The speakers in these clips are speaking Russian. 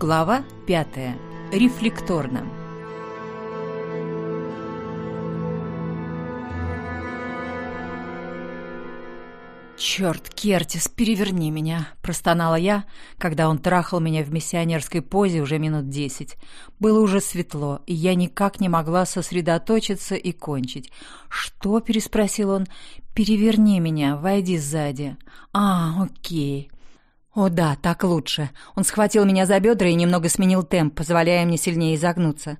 Глава пятая. Рефлекторно. «Черт, Кертис, переверни меня!» – простонала я, когда он трахал меня в миссионерской позе уже минут десять. Было уже светло, и я никак не могла сосредоточиться и кончить. «Что?» – переспросил он. «Переверни меня, войди сзади». «А, окей». О да, так лучше. Он схватил меня за бедра и немного сменил темп, позволяя мне сильнее изогнуться.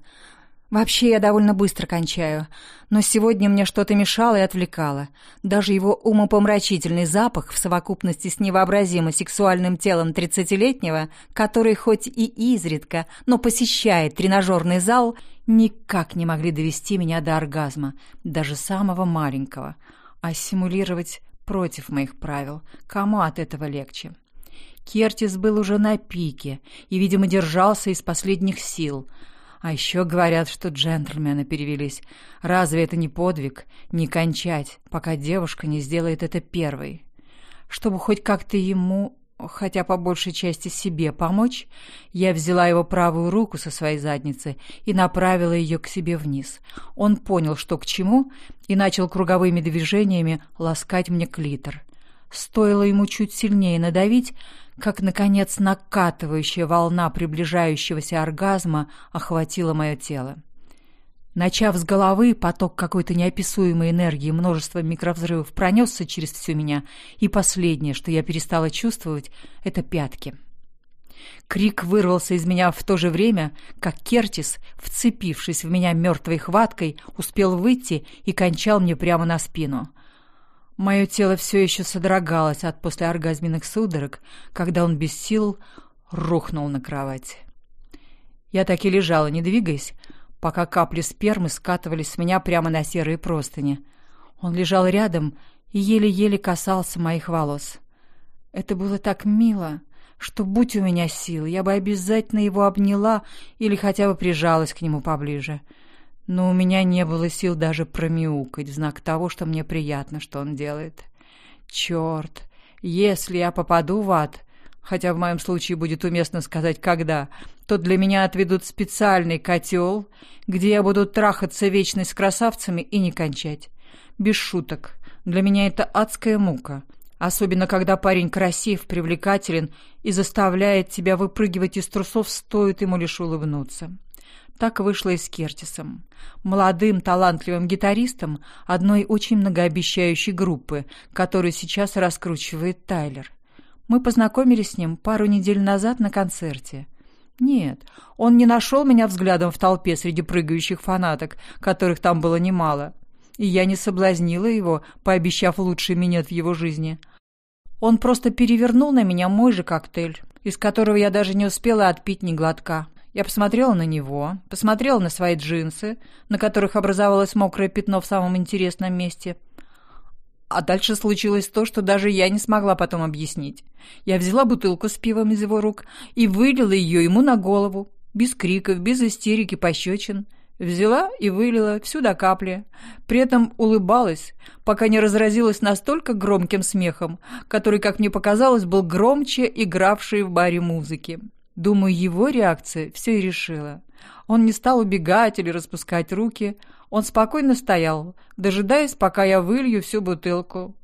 Вообще я довольно быстро кончаю, но сегодня мне что-то мешало и отвлекало. Даже его умопомрачительный запах в совокупности с невообразимо сексуальным телом тридцатилетнего, который хоть и изредка, но посещает тренажерный зал, никак не могли довести меня до оргазма, даже самого маленького. А симулировать против моих правил. Кому от этого легче? Кертис был уже на пике и, видимо, держался из последних сил. А еще говорят, что джентльмены перевелись. Разве это не подвиг? Не кончать, пока девушка не сделает это первой. Чтобы хоть как-то ему, хотя по большей части себе, помочь, я взяла его правую руку со своей задницы и направила ее к себе вниз. Он понял, что к чему, и начал круговыми движениями ласкать мне клитор. Стоило ему чуть сильнее надавить, как, наконец, накатывающая волна приближающегося оргазма охватила мое тело. Начав с головы, поток какой-то неописуемой энергии множества микровзрывов пронесся через всю меня, и последнее, что я перестала чувствовать, — это пятки. Крик вырвался из меня в то же время, как Кертис, вцепившись в меня мертвой хваткой, успел выйти и кончал мне прямо на спину — Мое тело все еще содрогалось от послеоргазменных судорог, когда он без сил рухнул на кровать. Я так и лежала, не двигаясь, пока капли спермы скатывались с меня прямо на серые простыни. Он лежал рядом и еле-еле касался моих волос. Это было так мило, что, будь у меня силы, я бы обязательно его обняла или хотя бы прижалась к нему поближе — но у меня не было сил даже промяукать в знак того, что мне приятно, что он делает. Черт, если я попаду в ад, хотя в моем случае будет уместно сказать «когда», то для меня отведут специальный котел, где я буду трахаться вечно с красавцами и не кончать. Без шуток. Для меня это адская мука. Особенно, когда парень красив, привлекателен и заставляет тебя выпрыгивать из трусов, стоит ему лишь улыбнуться. Так вышло и с Кертисом. Молодым, талантливым гитаристом одной очень многообещающей группы, которую сейчас раскручивает Тайлер. Мы познакомились с ним пару недель назад на концерте. Нет, он не нашел меня взглядом в толпе среди прыгающих фанаток, которых там было немало. И я не соблазнила его, пообещав лучший минет в его жизни. Он просто перевернул на меня мой же коктейль, из которого я даже не успела отпить ни глотка. Я посмотрела на него, посмотрела на свои джинсы, на которых образовалось мокрое пятно в самом интересном месте. А дальше случилось то, что даже я не смогла потом объяснить. Я взяла бутылку с пивом из его рук и вылила ее ему на голову, без криков, без истерики, пощечин. Взяла и вылила всю до капли. При этом улыбалась, пока не разразилась настолько громким смехом, который, как мне показалось, был громче игравшей в баре музыки. Думаю, его реакция все и решила. Он не стал убегать или распускать руки. Он спокойно стоял, дожидаясь, пока я вылью всю бутылку.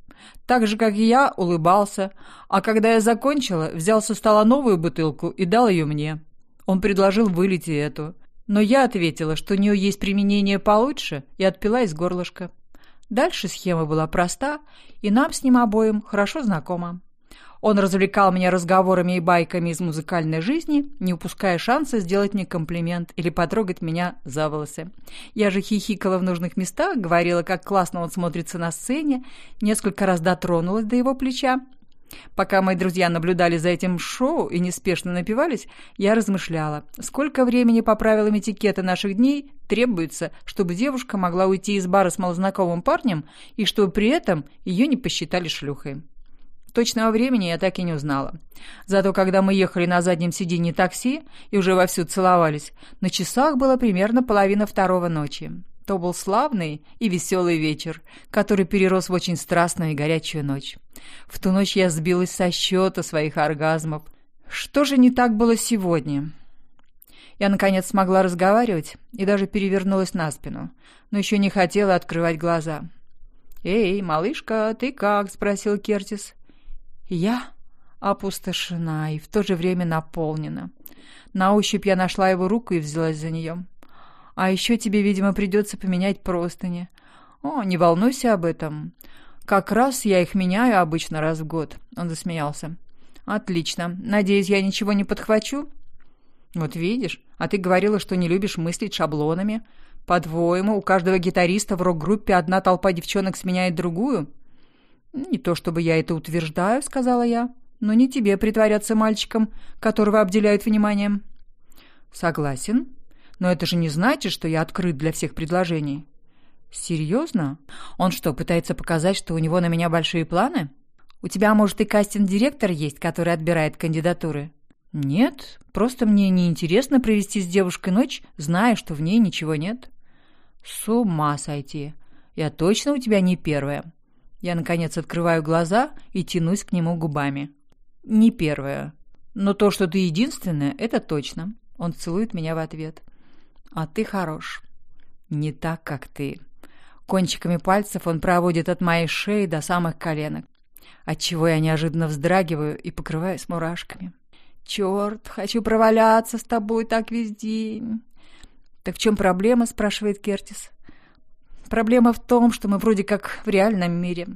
Так же, как и я, улыбался, а когда я закончила, взял со стола новую бутылку и дал ее мне. Он предложил вылить и эту. Но я ответила, что у нее есть применение получше, и отпила из горлышка. Дальше схема была проста, и нам с ним обоим хорошо знакома. Он развлекал меня разговорами и байками из музыкальной жизни, не упуская шанса сделать мне комплимент или потрогать меня за волосы. Я же хихикала в нужных местах, говорила, как классно он смотрится на сцене, несколько раз дотронулась до его плеча. Пока мои друзья наблюдали за этим шоу и неспешно напивались, я размышляла, сколько времени по правилам этикета наших дней требуется, чтобы девушка могла уйти из бара с малознакомым парнем и чтобы при этом ее не посчитали шлюхой. Точного времени я так и не узнала. Зато когда мы ехали на заднем сиденье такси и уже вовсю целовались, на часах было примерно половина второго ночи. То был славный и веселый вечер, который перерос в очень страстную и горячую ночь. В ту ночь я сбилась со счета своих оргазмов. Что же не так было сегодня? Я, наконец, смогла разговаривать и даже перевернулась на спину, но еще не хотела открывать глаза. «Эй, малышка, ты как?» — спросил Кертис. Я опустошена и в то же время наполнена. На ощупь я нашла его руку и взялась за нее. «А еще тебе, видимо, придется поменять простыни». «О, не волнуйся об этом. Как раз я их меняю обычно раз в год», — он засмеялся. «Отлично. Надеюсь, я ничего не подхвачу?» «Вот видишь, а ты говорила, что не любишь мыслить шаблонами. По-твоему, у каждого гитариста в рок-группе одна толпа девчонок сменяет другую?» «Не то чтобы я это утверждаю», — сказала я, «но не тебе притворяться мальчиком, которого обделяют вниманием». «Согласен. Но это же не значит, что я открыт для всех предложений». «Серьезно? Он что, пытается показать, что у него на меня большие планы?» У тебя, может, и кастинг-директор есть, который отбирает кандидатуры?» «Нет, просто мне неинтересно провести с девушкой ночь, зная, что в ней ничего нет». «С ума сойти! Я точно у тебя не первая». Я, наконец, открываю глаза и тянусь к нему губами. «Не первая. Но то, что ты единственная, это точно». Он целует меня в ответ. «А ты хорош. Не так, как ты». Кончиками пальцев он проводит от моей шеи до самых коленок отчего я неожиданно вздрагиваю и покрываюсь мурашками. «Черт, хочу проваляться с тобой так весь день!» «Так в чем проблема?» — спрашивает Кертис. «Проблема в том, что мы вроде как в реальном мире,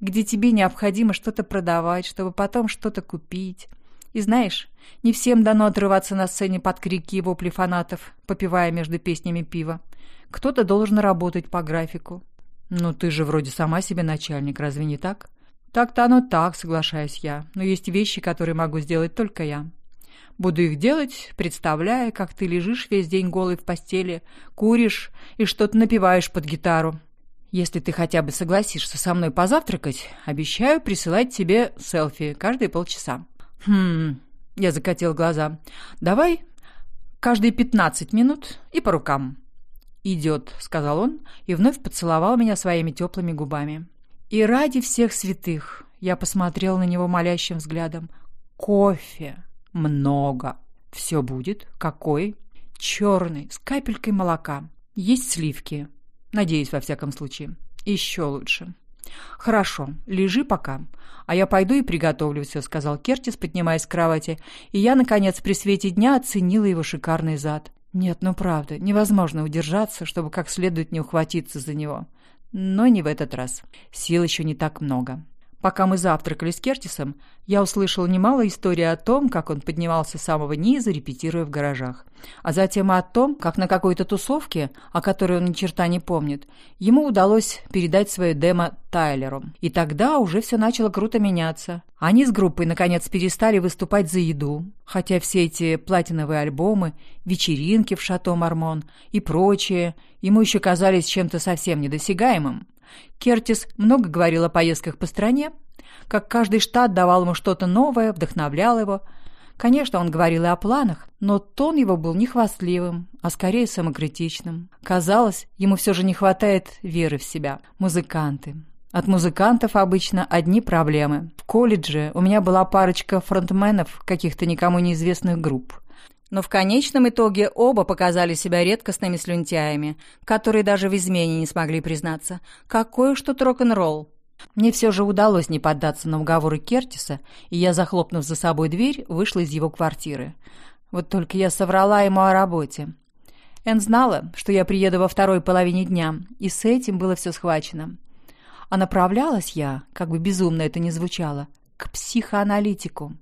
где тебе необходимо что-то продавать, чтобы потом что-то купить. И знаешь, не всем дано отрываться на сцене под крики и вопли фанатов, попивая между песнями пиво. Кто-то должен работать по графику. «Ну, ты же вроде сама себе начальник, разве не так?» Так-то оно так, соглашаюсь я, но есть вещи, которые могу сделать только я. Буду их делать, представляя, как ты лежишь весь день голый в постели, куришь и что-то напиваешь под гитару. Если ты хотя бы согласишься со мной позавтракать, обещаю присылать тебе селфи каждые полчаса. Хм, я закатил глаза. Давай каждые пятнадцать минут и по рукам. «Идет», — сказал он и вновь поцеловал меня своими теплыми губами. И ради всех святых я посмотрел на него молящим взглядом. Кофе. Много. Все будет. Какой? Черный, с капелькой молока. Есть сливки. Надеюсь, во всяком случае. Еще лучше. «Хорошо, лежи пока, а я пойду и приготовлю все», — сказал Кертис, поднимаясь с кровати, и я, наконец, при свете дня оценила его шикарный зад. Нет, ну правда, невозможно удержаться, чтобы как следует не ухватиться за него. Но не в этот раз. Сил еще не так много. Пока мы завтракали с Кертисом, я услышал немало историй о том, как он поднимался с самого низа, репетируя в гаражах. А затем о том, как на какой-то тусовке, о которой он ни черта не помнит, ему удалось передать свое демо Тайлеру. И тогда уже все начало круто меняться. Они с группой, наконец, перестали выступать за еду, хотя все эти платиновые альбомы, вечеринки в Шато Мармон и прочее ему еще казались чем-то совсем недосягаемым. Кертис много говорил о поездках по стране, как каждый штат давал ему что-то новое, вдохновлял его. Конечно, он говорил и о планах, но тон его был не хвастливым, а скорее самокритичным. Казалось, ему все же не хватает веры в себя. Музыканты. От музыкантов обычно одни проблемы. В колледже у меня была парочка фронтменов каких-то никому неизвестных групп. Но в конечном итоге оба показали себя редкостными слюнтяями, которые даже в измене не смогли признаться. Какой уж тут рок-н-ролл! Мне все же удалось не поддаться на уговоры Кертиса, и я, захлопнув за собой дверь, вышла из его квартиры. Вот только я соврала ему о работе. Эн знала, что я приеду во второй половине дня, и с этим было все схвачено. А направлялась я, как бы безумно это ни звучало, к психоаналитику.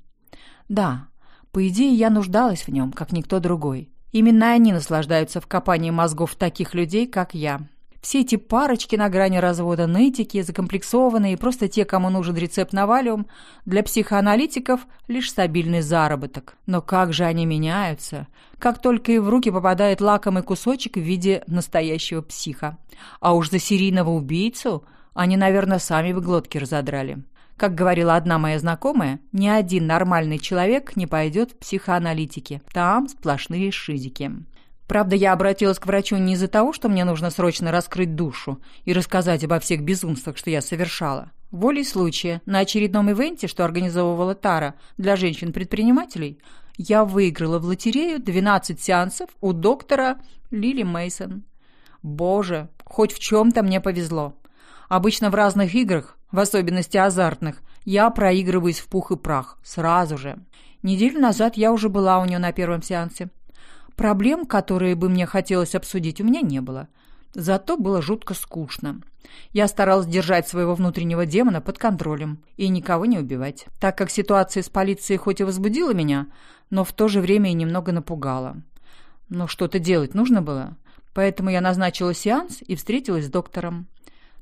Да, по идее, я нуждалась в нем, как никто другой. Именно они наслаждаются в копании мозгов таких людей, как я. Все эти парочки на грани развода, нытики, закомплексованные, просто те, кому нужен рецепт на валиум, для психоаналитиков лишь стабильный заработок. Но как же они меняются, как только и в руки попадает лакомый кусочек в виде настоящего психа. А уж за серийного убийцу они, наверное, сами бы глотки разодрали. Как говорила одна моя знакомая, ни один нормальный человек не пойдет в психоаналитики. Там сплошные шизики. Правда, я обратилась к врачу не из-за того, что мне нужно срочно раскрыть душу и рассказать обо всех безумствах, что я совершала. Волей случая, на очередном ивенте, что организовывала Тара для женщин-предпринимателей, Я выиграла в лотерею 12 сеансов у доктора Лили Мейсон. Боже, хоть в чем-то мне повезло. Обычно в разных играх, в особенности азартных, я проигрываюсь в пух и прах, сразу же. Неделю назад я уже была у нее на первом сеансе. Проблем, которые бы мне хотелось обсудить, у меня не было. Зато было жутко скучно. Я старалась держать своего внутреннего демона под контролем и никого не убивать, так как ситуация с полицией хоть и возбудила меня, но в то же время и немного напугала. Но что-то делать нужно было, поэтому я назначила сеанс и встретилась с доктором.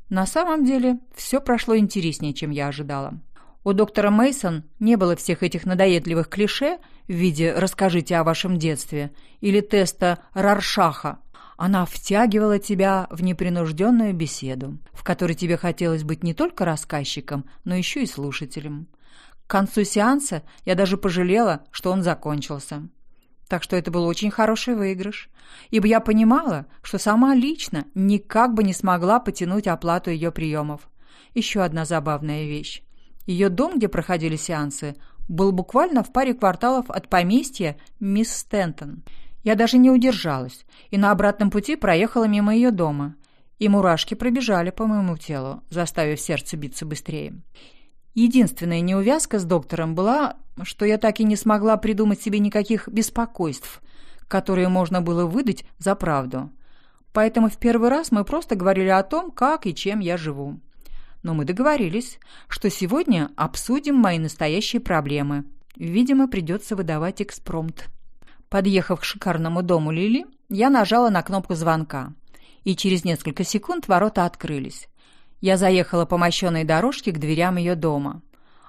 На самом деле все прошло интереснее, чем я ожидала. У доктора Мейсон не было всех этих надоедливых клише в виде «расскажите о вашем детстве» или теста Раршаха. Она втягивала тебя в непринужденную беседу, в которой тебе хотелось быть не только рассказчиком, но еще и слушателем. К концу сеанса я даже пожалела, что он закончился. Так что это был очень хороший выигрыш, ибо я понимала, что сама лично никак бы не смогла потянуть оплату ее приемов. Еще одна забавная вещь. Ее дом, где проходили сеансы, был буквально в паре кварталов от поместья мисс Стентон. Я даже не удержалась и на обратном пути проехала мимо ее дома. И мурашки пробежали по моему телу, заставив сердце биться быстрее. Единственная неувязка с доктором была, что я так и не смогла придумать себе никаких беспокойств, которые можно было выдать за правду. Поэтому в первый раз мы просто говорили о том, как и чем я живу но мы договорились, что сегодня обсудим мои настоящие проблемы. Видимо, придется выдавать экспромт. Подъехав к шикарному дому Лили, я нажала на кнопку звонка, и через несколько секунд ворота открылись. Я заехала по мощенной дорожке к дверям ее дома.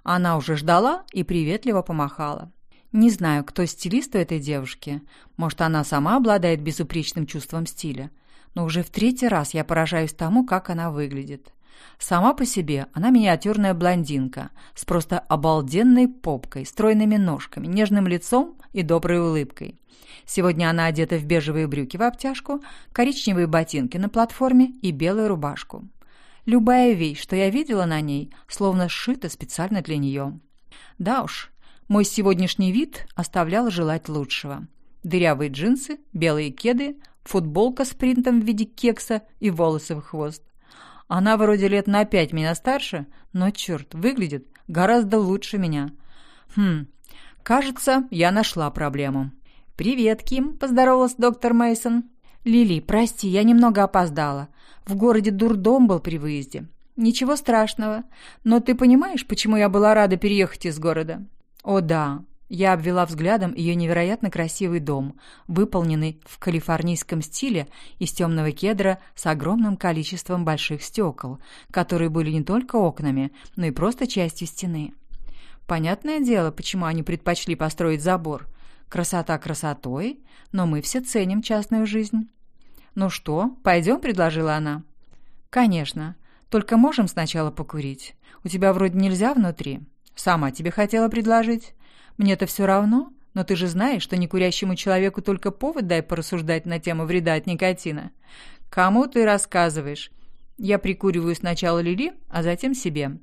Она уже ждала и приветливо помахала. Не знаю, кто стилист у этой девушки. Может, она сама обладает безупречным чувством стиля. Но уже в третий раз я поражаюсь тому, как она выглядит. Сама по себе она миниатюрная блондинка с просто обалденной попкой, стройными ножками, нежным лицом и доброй улыбкой. Сегодня она одета в бежевые брюки в обтяжку, коричневые ботинки на платформе и белую рубашку. Любая вещь, что я видела на ней, словно сшита специально для нее. Да уж, мой сегодняшний вид оставлял желать лучшего. Дырявые джинсы, белые кеды, футболка с принтом в виде кекса и волосы в хвост. Она вроде лет на пять меня старше, но, черт, выглядит гораздо лучше меня. Хм, кажется, я нашла проблему. «Привет, Ким», — поздоровалась доктор Мейсон. «Лили, прости, я немного опоздала. В городе дурдом был при выезде. Ничего страшного. Но ты понимаешь, почему я была рада переехать из города?» «О да, я обвела взглядом ее невероятно красивый дом, выполненный в калифорнийском стиле из темного кедра с огромным количеством больших стекол, которые были не только окнами, но и просто частью стены. Понятное дело, почему они предпочли построить забор. Красота красотой, но мы все ценим частную жизнь. «Ну что, пойдем?» – предложила она. «Конечно. Только можем сначала покурить. У тебя вроде нельзя внутри. Сама тебе хотела предложить». Мне-то все равно, но ты же знаешь, что некурящему человеку только повод дай порассуждать на тему вреда от никотина. Кому ты рассказываешь? Я прикуриваю сначала Лили, а затем себе.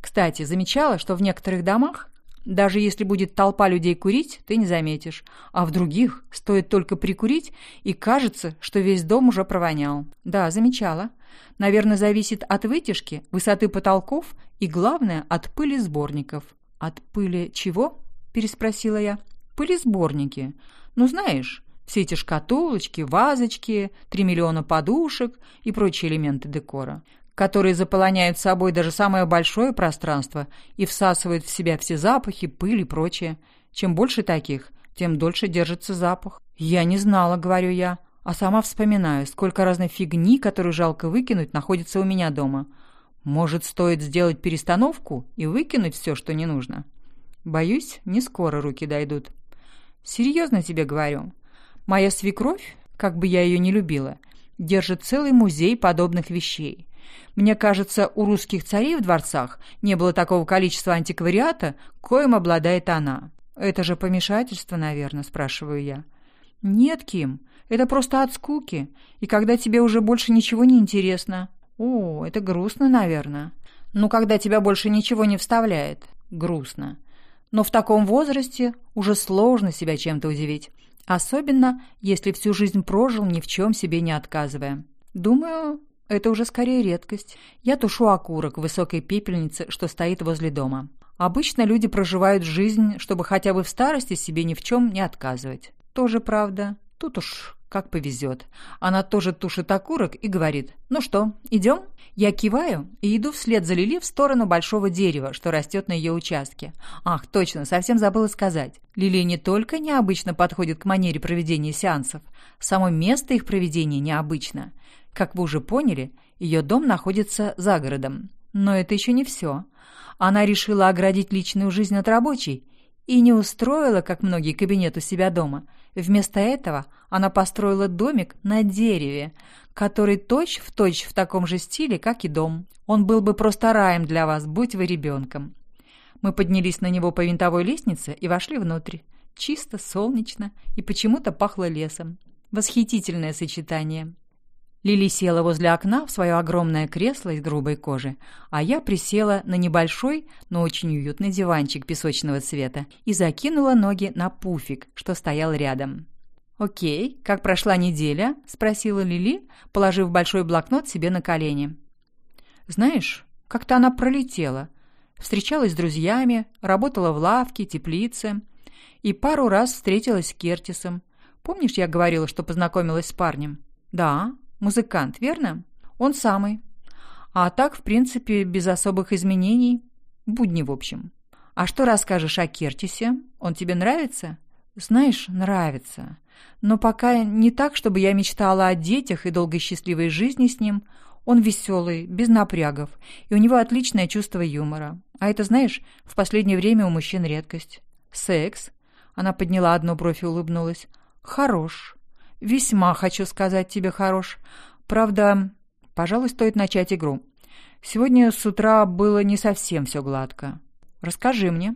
Кстати, замечала, что в некоторых домах, даже если будет толпа людей курить, ты не заметишь. А в других стоит только прикурить, и кажется, что весь дом уже провонял. Да, замечала. Наверное, зависит от вытяжки, высоты потолков и, главное, от пыли сборников. От пыли чего? переспросила я. «Пылесборники. Ну, знаешь, все эти шкатулочки, вазочки, три миллиона подушек и прочие элементы декора, которые заполоняют собой даже самое большое пространство и всасывают в себя все запахи, пыль и прочее. Чем больше таких, тем дольше держится запах. «Я не знала», — говорю я, а сама вспоминаю, сколько разной фигни, которую жалко выкинуть, находится у меня дома. Может, стоит сделать перестановку и выкинуть все, что не нужно?» Боюсь, не скоро руки дойдут. Серьезно тебе говорю. Моя свекровь, как бы я ее не любила, держит целый музей подобных вещей. Мне кажется, у русских царей в дворцах не было такого количества антиквариата, коим обладает она. Это же помешательство, наверное, спрашиваю я. Нет, Ким, это просто от скуки. И когда тебе уже больше ничего не интересно. О, это грустно, наверное. Ну, когда тебя больше ничего не вставляет. Грустно. но в таком возрасте уже сложно себя чем-то удивить. Особенно, если всю жизнь прожил, ни в чем себе не отказывая. Думаю, это уже скорее редкость. Я тушу окурок в высокой пепельнице, что стоит возле дома. Обычно люди проживают жизнь, чтобы хотя бы в старости себе ни в чем не отказывать. Тоже правда. Тут уж как повезет. Она тоже тушит окурок и говорит, «Ну что, идем?» Я киваю и иду вслед за Лили в сторону большого дерева, что растет на ее участке. Ах, точно, совсем забыла сказать. Лили не только необычно подходит к манере проведения сеансов, само место их проведения необычно. Как вы уже поняли, ее дом находится за городом. Но это еще не все. Она решила оградить личную жизнь от рабочей и не устроила, как многие, кабинет у себя дома. Вместо этого она построила домик на дереве, который точь-в-точь точь в таком же стиле, как и дом. Он был бы просто раем для вас, будь вы ребенком. Мы поднялись на него по винтовой лестнице и вошли внутрь. Чисто, солнечно и почему-то пахло лесом. Восхитительное сочетание. Лили села возле окна в свое огромное кресло из грубой кожи, а я присела на небольшой, но очень уютный диванчик песочного цвета и закинула ноги на пуфик, что стоял рядом. «Окей, как прошла неделя?» – спросила Лили, положив большой блокнот себе на колени. «Знаешь, как-то она пролетела. Встречалась с друзьями, работала в лавке, теплице и пару раз встретилась с Кертисом. Помнишь, я говорила, что познакомилась с парнем?» «Да, Музыкант, верно? Он самый. А так, в принципе, без особых изменений. Будни, в общем. А что расскажешь о Кертисе? Он тебе нравится? Знаешь, нравится. Но пока не так, чтобы я мечтала о детях и долгой счастливой жизни с ним. Он веселый, без напрягов, и у него отличное чувство юмора. А это, знаешь, в последнее время у мужчин редкость. Секс? Она подняла одну бровь и улыбнулась. Хорош. «Весьма, хочу сказать тебе, хорош. Правда, пожалуй, стоит начать игру. Сегодня с утра было не совсем все гладко. Расскажи мне».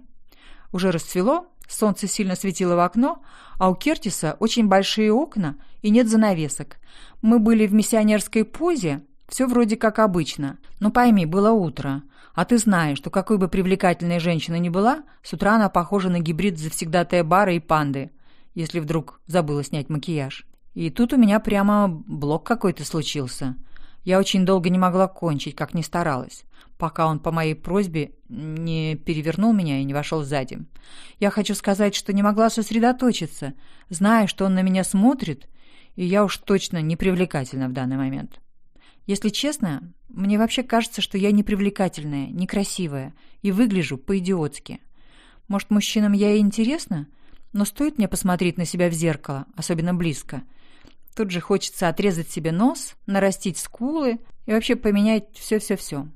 Уже расцвело, солнце сильно светило в окно, а у Кертиса очень большие окна и нет занавесок. Мы были в миссионерской позе, все вроде как обычно. Но пойми, было утро. А ты знаешь, что какой бы привлекательной женщина ни была, с утра она похожа на гибрид завсегдатая бара и панды, если вдруг забыла снять макияж. И тут у меня прямо блок какой-то случился. Я очень долго не могла кончить, как ни старалась, пока он по моей просьбе не перевернул меня и не вошел сзади. Я хочу сказать, что не могла сосредоточиться, зная, что он на меня смотрит, и я уж точно не привлекательна в данный момент. Если честно, мне вообще кажется, что я непривлекательная, некрасивая и выгляжу по-идиотски. Может, мужчинам я и интересна, но стоит мне посмотреть на себя в зеркало, особенно близко — Тут же хочется отрезать себе нос, нарастить скулы и вообще поменять все-все-все.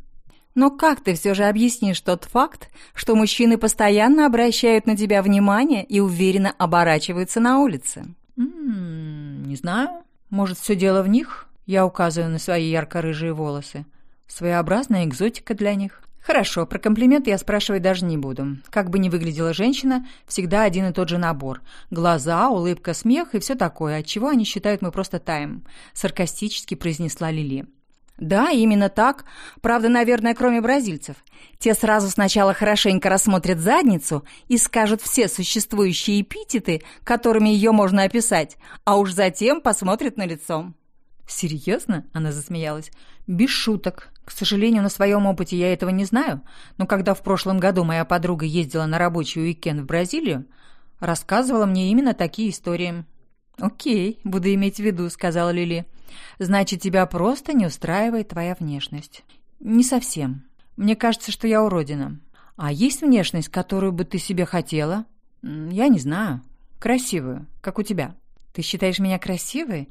Но как ты все же объяснишь тот факт, что мужчины постоянно обращают на тебя внимание и уверенно оборачиваются на улице? М-м, не знаю. Может, все дело в них? Я указываю на свои ярко-рыжие волосы. Своеобразная экзотика для них. Хорошо, про комплименты я спрашивать даже не буду. Как бы ни выглядела женщина, всегда один и тот же набор. Глаза, улыбка, смех и все такое, от чего они считают мы просто таем. Саркастически произнесла Лили. Да, именно так. Правда, наверное, кроме бразильцев. Те сразу сначала хорошенько рассмотрят задницу и скажут все существующие эпитеты, которыми ее можно описать, а уж затем посмотрят на лицо. «Серьезно?» — она засмеялась. «Без шуток. К сожалению, на своем опыте я этого не знаю, но когда в прошлом году моя подруга ездила на рабочий уикенд в Бразилию, рассказывала мне именно такие истории. «Окей, буду иметь в виду», — сказала Лили. «Значит, тебя просто не устраивает твоя внешность». «Не совсем. Мне кажется, что я уродина. А есть внешность, которую бы ты себе хотела?» «Я не знаю. Красивую, как у тебя». «Ты считаешь меня красивой?»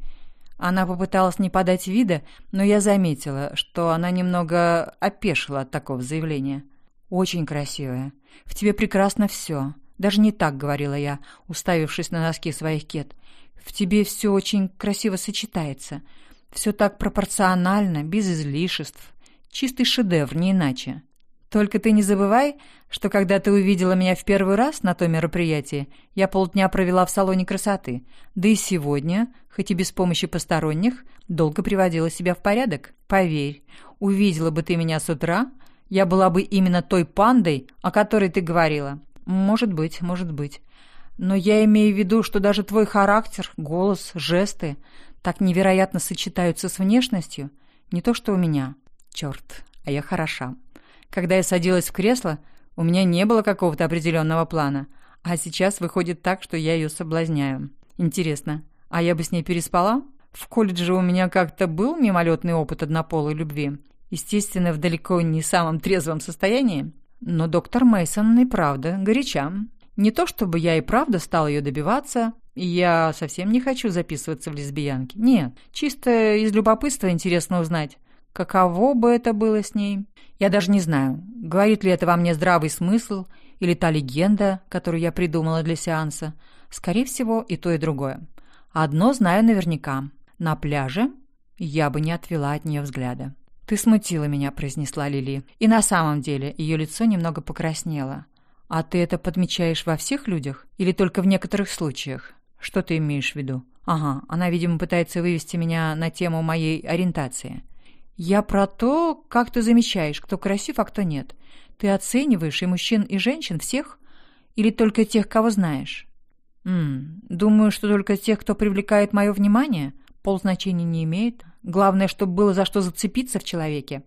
Она попыталась не подать вида, но я заметила, что она немного опешила от такого заявления. «Очень красивая. В тебе прекрасно все. Даже не так, — говорила я, уставившись на носки своих кет. В тебе все очень красиво сочетается. Все так пропорционально, без излишеств. Чистый шедевр, не иначе. Только ты не забывай, что когда ты увидела меня в первый раз на том мероприятии, я полдня провела в салоне красоты, да и сегодня, хоть и без помощи посторонних, долго приводила себя в порядок. Поверь, увидела бы ты меня с утра, я была бы именно той пандой, о которой ты говорила. Может быть, может быть. Но я имею в виду, что даже твой характер, голос, жесты так невероятно сочетаются с внешностью. Не то что у меня. Черт, а я хороша. Когда я садилась в кресло, у меня не было какого-то определенного плана, а сейчас выходит так, что я ее соблазняю. Интересно, а я бы с ней переспала? В колледже у меня как-то был мимолетный опыт однополой любви. Естественно, в далеко не самом трезвом состоянии. Но доктор Мейсон и правда горяча. Не то чтобы я и правда стал ее добиваться, я совсем не хочу записываться в лесбиянки. Нет, чисто из любопытства интересно узнать, каково бы это было с ней. Я даже не знаю, говорит ли это во мне здравый смысл или та легенда, которую я придумала для сеанса. Скорее всего, и то, и другое. Одно знаю наверняка. На пляже я бы не отвела от нее взгляда. «Ты смутила меня», — произнесла Лили. И на самом деле ее лицо немного покраснело. «А ты это подмечаешь во всех людях или только в некоторых случаях? Что ты имеешь в виду?» «Ага, она, видимо, пытается вывести меня на тему моей ориентации». «Я про то, как ты замечаешь, кто красив, а кто нет. Ты оцениваешь и мужчин, и женщин всех? Или только тех, кого знаешь?» «М думаю, что только тех, кто привлекает мое внимание. Пол значения не имеет. Главное, чтобы было за что зацепиться в человеке.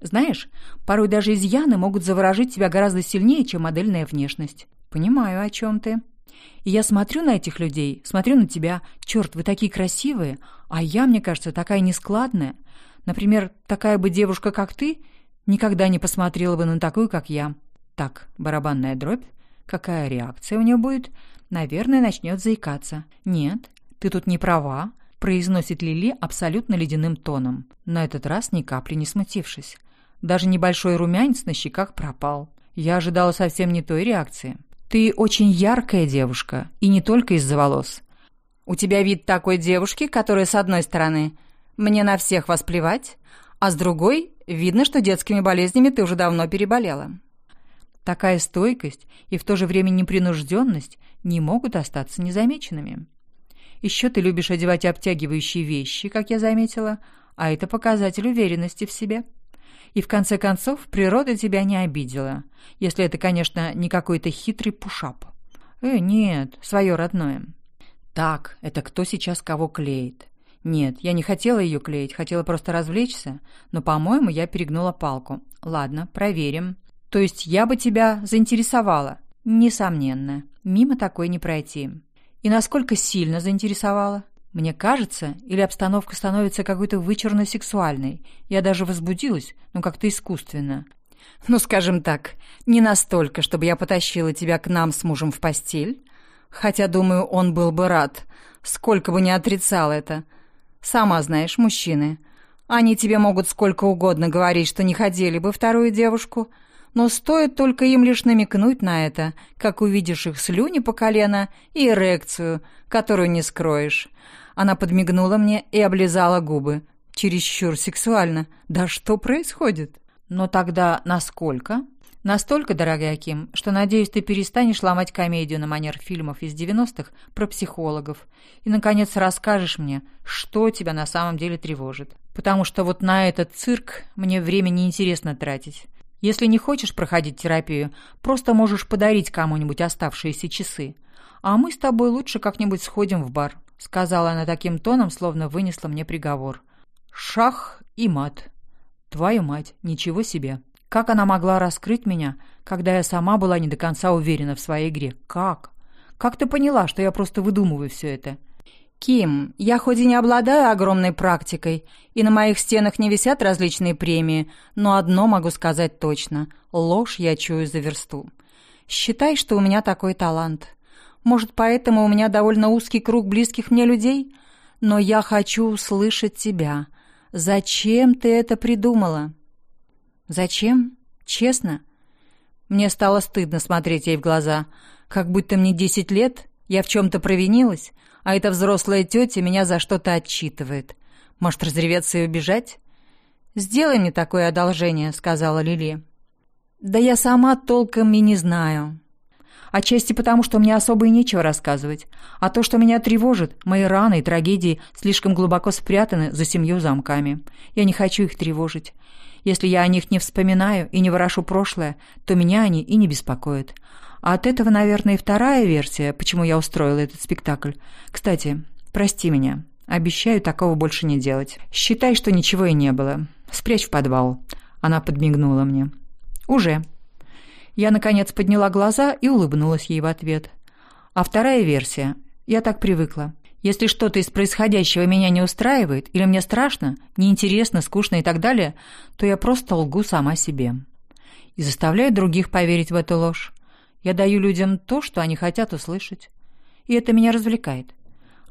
Знаешь, порой даже изъяны могут заворожить тебя гораздо сильнее, чем модельная внешность. Понимаю, о чем ты. И я смотрю на этих людей, смотрю на тебя. Черт, вы такие красивые, а я, мне кажется, такая нескладная. Например, такая бы девушка, как ты, никогда не посмотрела бы на такую, как я. Так, барабанная дробь. Какая реакция у нее будет? Наверное, начнет заикаться. Нет, ты тут не права, произносит Лили абсолютно ледяным тоном, на этот раз ни капли не смутившись. Даже небольшой румянец на щеках пропал. Я ожидала совсем не той реакции. «Ты очень яркая девушка, и не только из-за волос. У тебя вид такой девушки, которая, с одной стороны, мне на всех вас плевать, а с другой, видно, что детскими болезнями ты уже давно переболела». Такая стойкость и в то же время непринужденность не могут остаться незамеченными. Еще ты любишь одевать обтягивающие вещи, как я заметила, а это показатель уверенности в себе. И в конце концов, природа тебя не обидела, если это, конечно, не какой-то хитрый пушап. Э, нет, свое родное. Так, это кто сейчас кого клеит? Нет, я не хотела ее клеить, хотела просто развлечься, но, по-моему, я перегнула палку. Ладно, проверим. То есть я бы тебя заинтересовала? Несомненно. Мимо такой не пройти. И насколько сильно заинтересовала? Мне кажется, или обстановка становится какой-то вычурно-сексуальной. Я даже возбудилась, но как-то искусственно. Ну, скажем так, не настолько, чтобы я потащила тебя к нам с мужем в постель. Хотя, думаю, он был бы рад, сколько бы не отрицал это. Сама знаешь, мужчины. Они тебе могут сколько угодно говорить, что не хотели бы вторую девушку — но стоит только им лишь намекнуть на это, как увидишь их слюни по колено и эрекцию, которую не скроешь. Она подмигнула мне и облизала губы. Чересчур сексуально. Да что происходит? Но тогда насколько? Настолько, дорогая Ким, что, надеюсь, ты перестанешь ломать комедию на манер фильмов из 90-х про психологов и, наконец, расскажешь мне, что тебя на самом деле тревожит. Потому что вот на этот цирк мне время неинтересно тратить. Если не хочешь проходить терапию, просто можешь подарить кому-нибудь оставшиеся часы. А мы с тобой лучше как-нибудь сходим в бар», — сказала она таким тоном, словно вынесла мне приговор. «Шах и мат. Твою мать, ничего себе. Как она могла раскрыть меня, когда я сама была не до конца уверена в своей игре? Как? Как ты поняла, что я просто выдумываю все это?» «Ким, я хоть и не обладаю огромной практикой, и на моих стенах не висят различные премии, но одно могу сказать точно – ложь я чую за версту. Считай, что у меня такой талант. Может, поэтому у меня довольно узкий круг близких мне людей? Но я хочу услышать тебя. Зачем ты это придумала?» «Зачем? Честно?» Мне стало стыдно смотреть ей в глаза, как будто мне десять лет, я в чем-то провинилась, а эта взрослая тетя меня за что-то отчитывает. Может, разреветься и убежать? «Сделай мне такое одолжение», — сказала Лили. «Да я сама толком и не знаю. Отчасти потому, что мне особо и нечего рассказывать. А то, что меня тревожит, мои раны и трагедии слишком глубоко спрятаны за семью замками. Я не хочу их тревожить. Если я о них не вспоминаю и не ворошу прошлое, то меня они и не беспокоят. А от этого, наверное, и вторая версия, почему я устроила этот спектакль. Кстати, прости меня. Обещаю такого больше не делать. Считай, что ничего и не было. Спрячь в подвал. Она подмигнула мне. Уже. Я, наконец, подняла глаза и улыбнулась ей в ответ. А вторая версия. Я так привыкла. Если что-то из происходящего меня не устраивает, или мне страшно, неинтересно, скучно и так далее, то я просто лгу сама себе. И заставляю других поверить в эту ложь. Я даю людям то, что они хотят услышать. И это меня развлекает.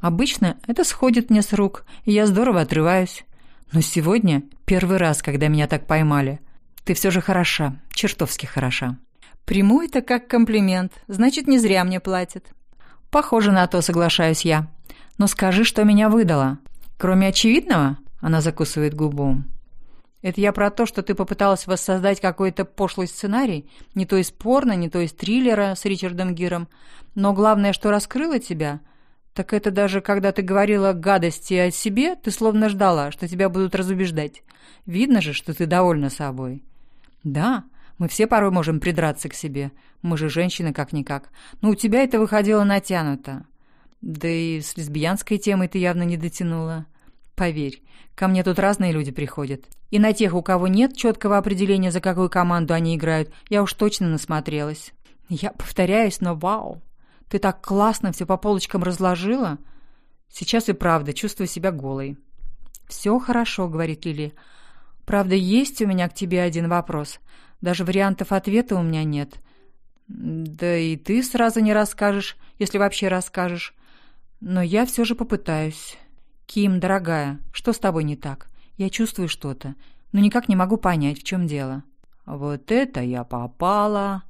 Обычно это сходит мне с рук, и я здорово отрываюсь. Но сегодня первый раз, когда меня так поймали. Ты все же хороша, чертовски хороша. Приму это как комплимент, значит, не зря мне платят. Похоже на то, соглашаюсь я. Но скажи, что меня выдало. Кроме очевидного, она закусывает губу. Это я про то, что ты попыталась воссоздать какой-то пошлый сценарий, не то из порно, не то из триллера с Ричардом Гиром. Но главное, что раскрыло тебя, так это даже когда ты говорила гадости о себе, ты словно ждала, что тебя будут разубеждать. Видно же, что ты довольна собой. Да, мы все порой можем придраться к себе. Мы же женщины как-никак. Но у тебя это выходило натянуто. Да и с лесбиянской темой ты явно не дотянула. Поверь, ко мне тут разные люди приходят. И на тех, у кого нет четкого определения, за какую команду они играют, я уж точно насмотрелась. Я повторяюсь, но вау! Ты так классно все по полочкам разложила. Сейчас и правда чувствую себя голой. Все хорошо, говорит Лили. Правда, есть у меня к тебе один вопрос. Даже вариантов ответа у меня нет. Да и ты сразу не расскажешь, если вообще расскажешь. Но я все же попытаюсь. Ким, дорогая, что с тобой не так? Я чувствую что-то, но никак не могу понять, в чем дело. Вот это я попала.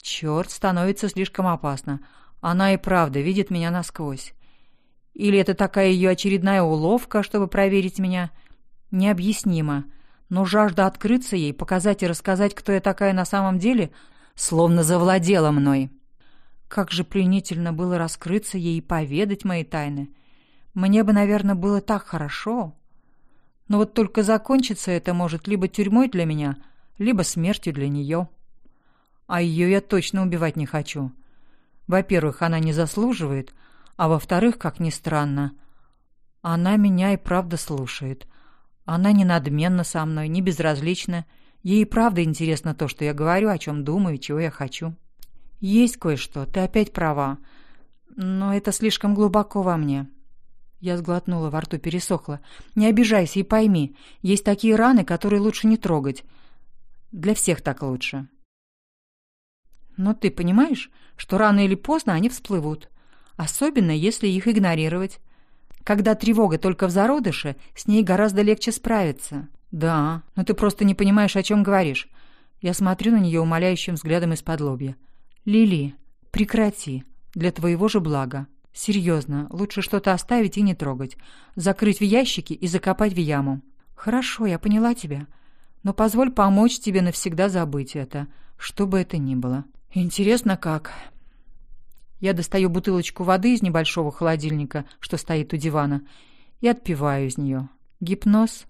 Черт, становится слишком опасно. Она и правда видит меня насквозь. Или это такая ее очередная уловка, чтобы проверить меня? Необъяснимо. Но жажда открыться ей, показать и рассказать, кто я такая на самом деле, словно завладела мной. Как же пленительно было раскрыться ей и поведать мои тайны. Мне бы, наверное, было так хорошо. Но вот только закончиться это может либо тюрьмой для меня, либо смертью для нее. А ее я точно убивать не хочу. Во-первых, она не заслуживает, а во-вторых, как ни странно, она меня и правда слушает. Она не надменна со мной, не безразлична. Ей и правда интересно то, что я говорю, о чем думаю, чего я хочу. Есть кое-что, ты опять права. Но это слишком глубоко во мне. Я сглотнула, во рту пересохло. Не обижайся и пойми, есть такие раны, которые лучше не трогать. Для всех так лучше. Но ты понимаешь, что рано или поздно они всплывут, особенно если их игнорировать. Когда тревога только в зародыше, с ней гораздо легче справиться. Да, но ты просто не понимаешь, о чем говоришь. Я смотрю на нее умоляющим взглядом из-под лобья. Лили, прекрати. Для твоего же блага. Серьезно, лучше что-то оставить и не трогать. Закрыть в ящике и закопать в яму. Хорошо, я поняла тебя. Но позволь помочь тебе навсегда забыть это, что бы это ни было. Интересно как. Я достаю бутылочку воды из небольшого холодильника, что стоит у дивана, и отпиваю из нее. Гипноз?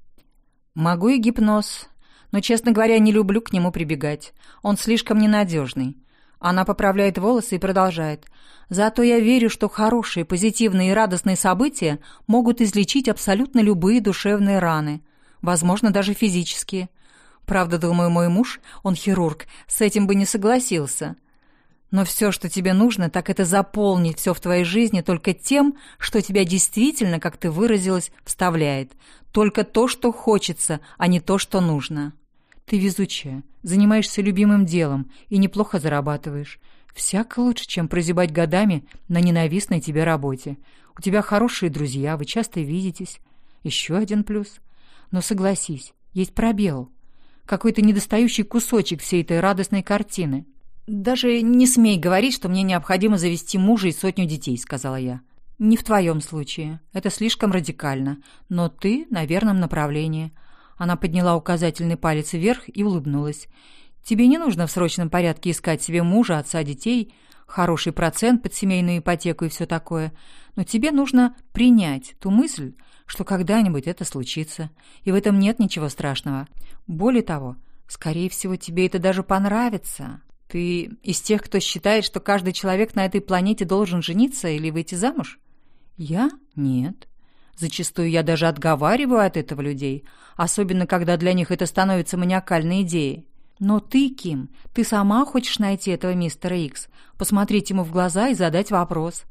Могу и гипноз, но, честно говоря, не люблю к нему прибегать. Он слишком ненадежный. Она поправляет волосы и продолжает. Зато я верю, что хорошие, позитивные и радостные события могут излечить абсолютно любые душевные раны, возможно, даже физические – Правда, думаю, мой муж, он хирург, с этим бы не согласился. Но все, что тебе нужно, так это заполнить все в твоей жизни только тем, что тебя действительно, как ты выразилась, вставляет. Только то, что хочется, а не то, что нужно. Ты везучая, занимаешься любимым делом и неплохо зарабатываешь. Всяко лучше, чем прозябать годами на ненавистной тебе работе. У тебя хорошие друзья, вы часто видитесь. Еще один плюс. Но согласись, есть пробел — какой-то недостающий кусочек всей этой радостной картины. «Даже не смей говорить, что мне необходимо завести мужа и сотню детей», — сказала я. «Не в твоем случае. Это слишком радикально. Но ты на верном направлении». Она подняла указательный палец вверх и улыбнулась. «Тебе не нужно в срочном порядке искать себе мужа, отца детей, хороший процент под семейную ипотеку и все такое. Но тебе нужно принять ту мысль, что когда-нибудь это случится, и в этом нет ничего страшного. Более того, скорее всего, тебе это даже понравится. Ты из тех, кто считает, что каждый человек на этой планете должен жениться или выйти замуж? Я? Нет. Зачастую я даже отговариваю от этого людей, особенно когда для них это становится маниакальной идеей. Но ты, Ким, ты сама хочешь найти этого мистера Икс, посмотреть ему в глаза и задать вопрос.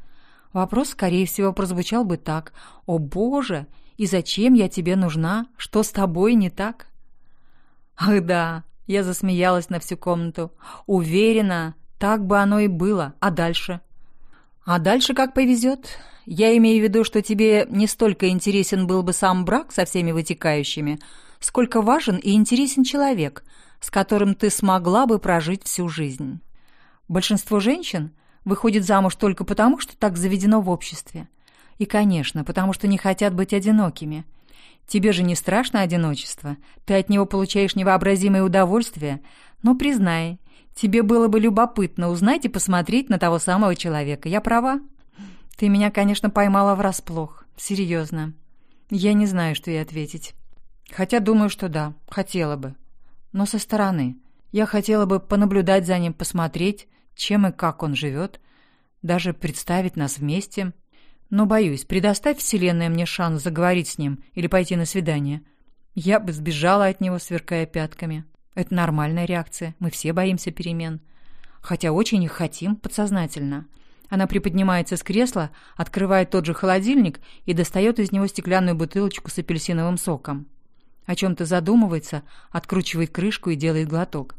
Вопрос, скорее всего, прозвучал бы так. «О, Боже! И зачем я тебе нужна? Что с тобой не так?» «Ах да!» — я засмеялась на всю комнату. «Уверена, так бы оно и было. А дальше?» «А дальше как повезет. Я имею в виду, что тебе не столько интересен был бы сам брак со всеми вытекающими, сколько важен и интересен человек, с которым ты смогла бы прожить всю жизнь. Большинство женщин выходит замуж только потому, что так заведено в обществе. И, конечно, потому что не хотят быть одинокими. Тебе же не страшно одиночество, ты от него получаешь невообразимое удовольствие, но признай, тебе было бы любопытно узнать и посмотреть на того самого человека. Я права? Ты меня, конечно, поймала врасплох. Серьезно. Я не знаю, что ей ответить. Хотя думаю, что да, хотела бы. Но со стороны. Я хотела бы понаблюдать за ним, посмотреть, чем и как он живет, даже представить нас вместе. Но, боюсь, предоставь Вселенная мне шанс заговорить с ним или пойти на свидание. Я бы сбежала от него, сверкая пятками. Это нормальная реакция, мы все боимся перемен. Хотя очень их хотим подсознательно. Она приподнимается с кресла, открывает тот же холодильник и достает из него стеклянную бутылочку с апельсиновым соком. О чем-то задумывается, откручивает крышку и делает глоток.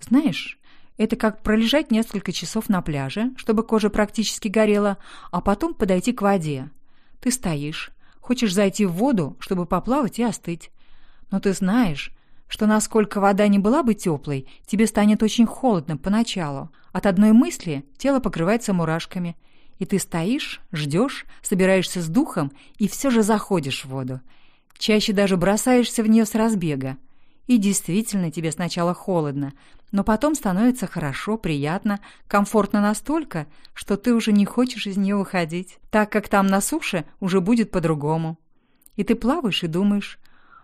«Знаешь, это как пролежать несколько часов на пляже, чтобы кожа практически горела, а потом подойти к воде. Ты стоишь, хочешь зайти в воду, чтобы поплавать и остыть. Но ты знаешь, что насколько вода не была бы теплой, тебе станет очень холодно поначалу. От одной мысли тело покрывается мурашками. И ты стоишь, ждешь, собираешься с духом и все же заходишь в воду. Чаще даже бросаешься в нее с разбега. И действительно тебе сначала холодно, но потом становится хорошо, приятно, комфортно настолько, что ты уже не хочешь из нее выходить, так как там на суше уже будет по-другому. И ты плаваешь и думаешь,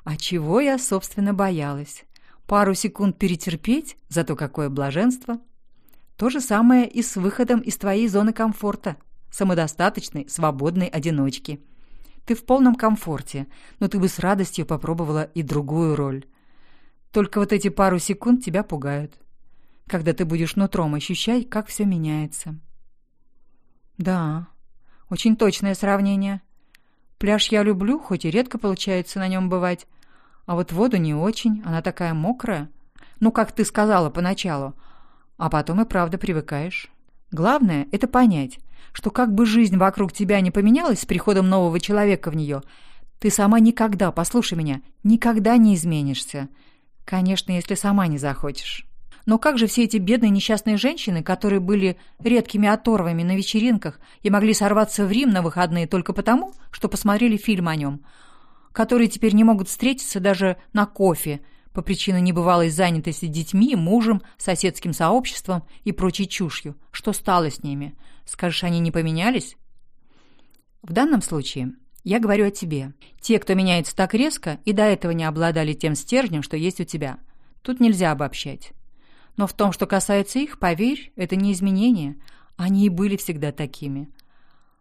а чего я, собственно, боялась? Пару секунд перетерпеть, зато какое блаженство. То же самое и с выходом из твоей зоны комфорта, самодостаточной, свободной одиночки. Ты в полном комфорте, но ты бы с радостью попробовала и другую роль. Только вот эти пару секунд тебя пугают. Когда ты будешь нутром ощущать, как все меняется. Да, очень точное сравнение. Пляж я люблю, хоть и редко получается на нем бывать. А вот воду не очень, она такая мокрая. Ну, как ты сказала поначалу. А потом и правда привыкаешь. Главное — это понять, что как бы жизнь вокруг тебя не поменялась с приходом нового человека в нее, ты сама никогда, послушай меня, никогда не изменишься. Конечно, если сама не захочешь. Но как же все эти бедные несчастные женщины, которые были редкими оторвами на вечеринках и могли сорваться в Рим на выходные только потому, что посмотрели фильм о нем, которые теперь не могут встретиться даже на кофе по причине небывалой занятости детьми, мужем, соседским сообществом и прочей чушью. Что стало с ними? Скажешь, они не поменялись? В данном случае я говорю о тебе. Те, кто меняется так резко, и до этого не обладали тем стержнем, что есть у тебя. Тут нельзя обобщать. Но в том, что касается их, поверь, это не изменение. Они и были всегда такими.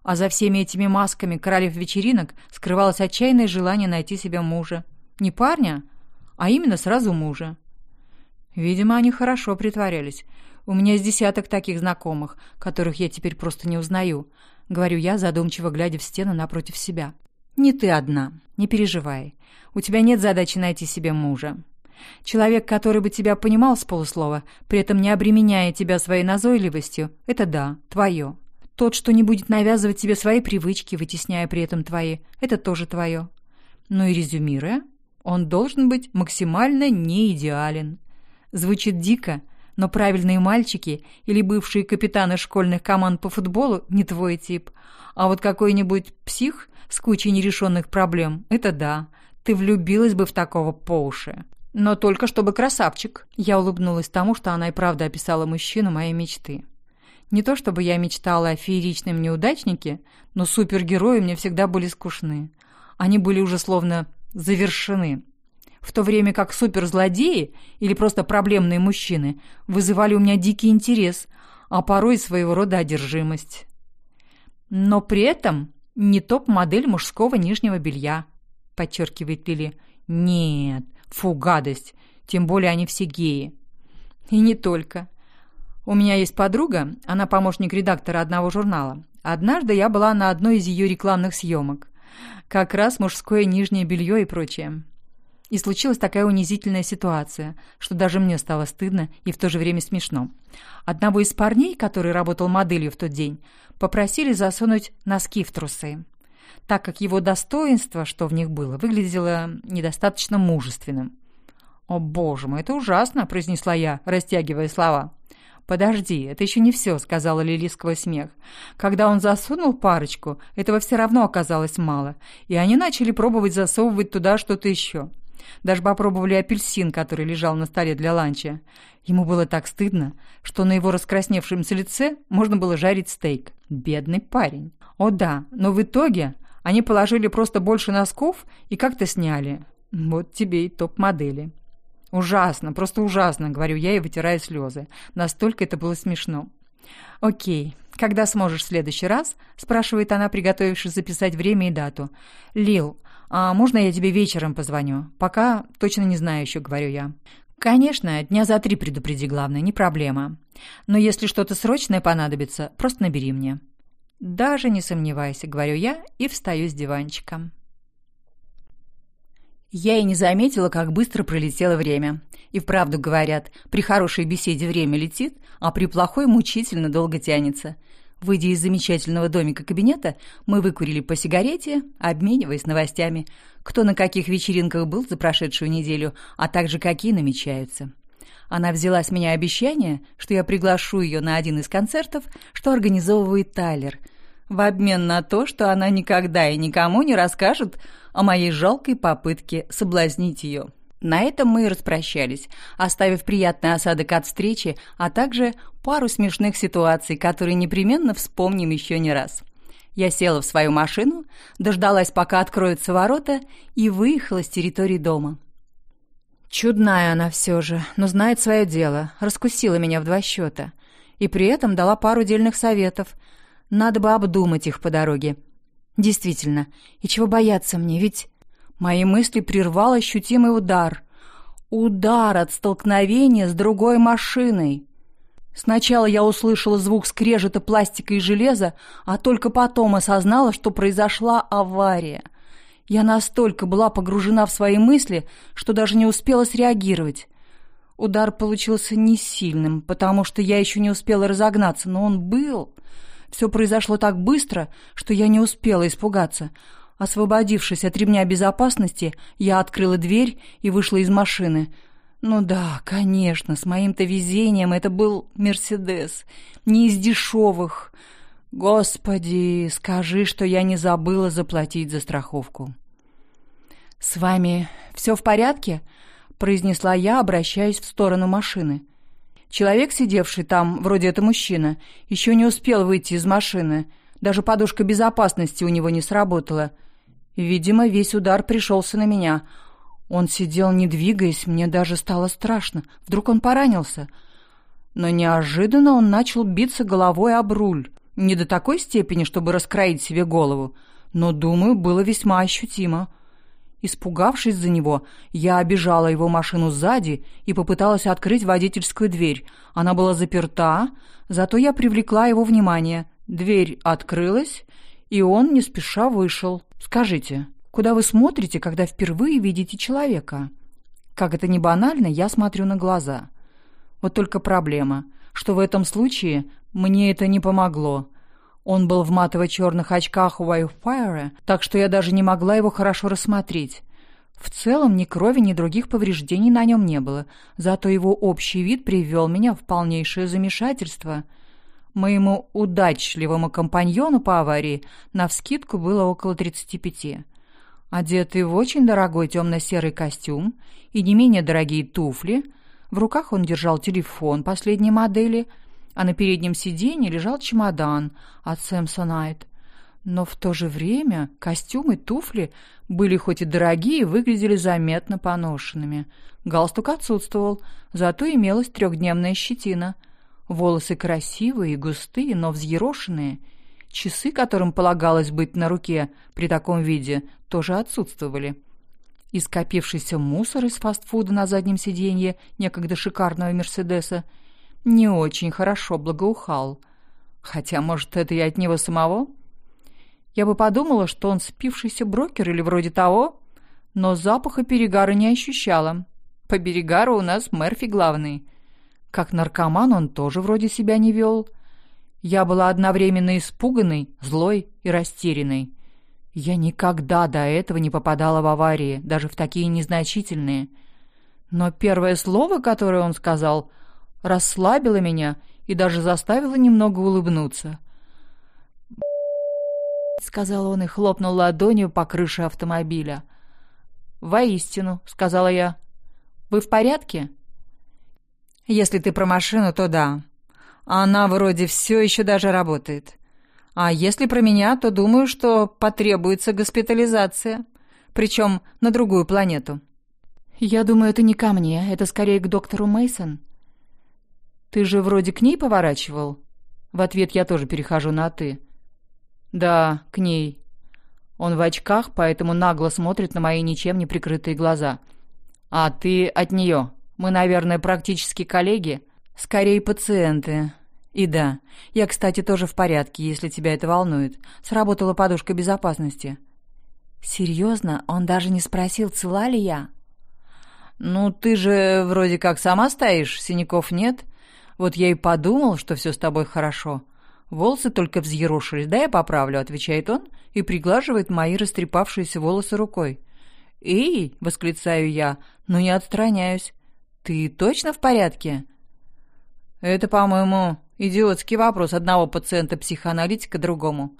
А за всеми этими масками королев вечеринок скрывалось отчаянное желание найти себе мужа. Не парня, а именно сразу мужа. Видимо, они хорошо притворялись. У меня есть десяток таких знакомых, которых я теперь просто не узнаю —— говорю я, задумчиво глядя в стену напротив себя. «Не ты одна. Не переживай. У тебя нет задачи найти себе мужа. Человек, который бы тебя понимал с полуслова, при этом не обременяя тебя своей назойливостью, это да, твое. Тот, что не будет навязывать тебе свои привычки, вытесняя при этом твои, это тоже твое. Ну и резюмируя, он должен быть максимально неидеален. Звучит дико, но правильные мальчики или бывшие капитаны школьных команд по футболу не твой тип. А вот какой-нибудь псих с кучей нерешенных проблем – это да. Ты влюбилась бы в такого по уши. Но только чтобы красавчик. Я улыбнулась тому, что она и правда описала мужчину моей мечты. Не то чтобы я мечтала о фееричном неудачнике, но супергерои мне всегда были скучны. Они были уже словно завершены. В то время как суперзлодеи или просто проблемные мужчины вызывали у меня дикий интерес, а порой своего рода одержимость. Но при этом не топ-модель мужского нижнего белья, подчеркивает Лили. Нет, фу, гадость. Тем более они все геи. И не только. У меня есть подруга, она помощник редактора одного журнала. Однажды я была на одной из ее рекламных съемок. Как раз мужское нижнее белье и прочее. И случилась такая унизительная ситуация, что даже мне стало стыдно и в то же время смешно. Одного из парней, который работал моделью в тот день, попросили засунуть носки в трусы, так как его достоинство, что в них было, выглядело недостаточно мужественным. «О, боже мой, это ужасно!» – произнесла я, растягивая слова. «Подожди, это еще не все», — сказала Лили сквозь смех. Когда он засунул парочку, этого все равно оказалось мало, и они начали пробовать засовывать туда что-то еще. Даже попробовали апельсин, который лежал на столе для ланча. Ему было так стыдно, что на его раскрасневшемся лице можно было жарить стейк. Бедный парень. О да, но в итоге они положили просто больше носков и как-то сняли. Вот тебе и топ-модели. «Ужасно, просто ужасно», — говорю я и вытираю слезы. Настолько это было смешно. «Окей, когда сможешь в следующий раз?» — спрашивает она, приготовившись записать время и дату. «Лил, а можно я тебе вечером позвоню? Пока точно не знаю еще», — говорю я. «Конечно, дня за три предупреди, главное, не проблема. Но если что-то срочное понадобится, просто набери мне». «Даже не сомневайся», — говорю я и встаю с диванчика. Я и не заметила, как быстро пролетело время. И вправду говорят, при хорошей беседе время летит, а при плохой мучительно долго тянется. Выйдя из замечательного домика-кабинета, мы выкурили по сигарете, обмениваясь новостями, кто на каких вечеринках был за прошедшую неделю, а также какие намечаются. Она взяла с меня обещание, что я приглашу ее на один из концертов, что организовывает Тайлер, в обмен на то, что она никогда и никому не расскажет о моей жалкой попытке соблазнить ее. На этом мы и распрощались, оставив приятный осадок от встречи, а также пару смешных ситуаций, которые непременно вспомним еще не раз. Я села в свою машину, дождалась, пока откроются ворота, и выехала с территории дома. Чудная она все же, но знает свое дело, раскусила меня в два счета. И при этом дала пару дельных советов. Надо бы обдумать их по дороге. Действительно, и чего бояться мне, ведь... Мои мысли прервал ощутимый удар. Удар от столкновения с другой машиной. Сначала я услышала звук скрежета пластика и железа, а только потом осознала, что произошла авария. Я настолько была погружена в свои мысли, что даже не успела среагировать. Удар получился не сильным, потому что я еще не успела разогнаться, но он был. Все произошло так быстро, что я не успела испугаться. Освободившись от ремня безопасности, я открыла дверь и вышла из машины. Ну да, конечно, с моим-то везением это был «Мерседес». Не из дешевых. Господи, скажи, что я не забыла заплатить за страховку. «С вами все в порядке?» — произнесла я, обращаясь в сторону машины. Человек, сидевший там, вроде это мужчина, еще не успел выйти из машины. Даже подушка безопасности у него не сработала. Видимо, весь удар пришелся на меня. Он сидел, не двигаясь, мне даже стало страшно. Вдруг он поранился. Но неожиданно он начал биться головой об руль. Не до такой степени, чтобы раскроить себе голову, но, думаю, было весьма ощутимо. Испугавшись за него, я обежала его машину сзади и попыталась открыть водительскую дверь. Она была заперта, зато я привлекла его внимание. Дверь открылась, и он не спеша вышел. «Скажите, куда вы смотрите, когда впервые видите человека?» Как это ни банально, я смотрю на глаза. Вот только проблема, что в этом случае мне это не помогло. Он был в матово-черных очках Wildfire, так что я даже не могла его хорошо рассмотреть. В целом ни крови, ни других повреждений на нем не было, зато его общий вид привел меня в полнейшее замешательство. Моему удачливому компаньону по аварии навскидку было около 35. Одетый в очень дорогой темно-серый костюм и не менее дорогие туфли, в руках он держал телефон последней модели — а на переднем сиденье лежал чемодан от Samsonite. Но в то же время костюмы, туфли были хоть и дорогие, выглядели заметно поношенными. Галстук отсутствовал, зато имелась трехдневная щетина. Волосы красивые и густые, но взъерошенные. Часы, которым полагалось быть на руке при таком виде, тоже отсутствовали. И скопившийся мусор из фастфуда на заднем сиденье некогда шикарного «Мерседеса» не очень хорошо благоухал. Хотя, может, это и от него самого? Я бы подумала, что он спившийся брокер или вроде того, но запаха перегара не ощущала. По перегару у нас Мерфи главный. Как наркоман он тоже вроде себя не вел. Я была одновременно испуганной, злой и растерянной. Я никогда до этого не попадала в аварии, даже в такие незначительные. Но первое слово, которое он сказал, расслабило меня и даже заставило немного улыбнуться — сказал он и хлопнул ладонью по крыше автомобиля. «Воистину», — сказала я. «Вы в порядке?» «Если ты про машину, то да. Она вроде все еще даже работает. А если про меня, то думаю, что потребуется госпитализация. Причем на другую планету». «Я думаю, это не ко мне, это скорее к доктору Мейсон. «Ты же вроде к ней поворачивал?» В ответ я тоже перехожу на «ты». «Да, к ней». Он в очках, поэтому нагло смотрит на мои ничем не прикрытые глаза. «А ты от нее. Мы, наверное, практически коллеги?» «Скорее пациенты. И да, я, кстати, тоже в порядке, если тебя это волнует. Сработала подушка безопасности». «Серьезно? Он даже не спросил, цела ли я?» «Ну, ты же вроде как сама стоишь, синяков нет. Вот я и подумал, что все с тобой хорошо. Волосы только взъерошились. «Да я поправлю», — отвечает он и приглаживает мои растрепавшиеся волосы рукой. «Эй!» — восклицаю я, но не отстраняюсь. «Ты точно в порядке?» «Это, по-моему, идиотский вопрос одного пациента-психоаналитика другому».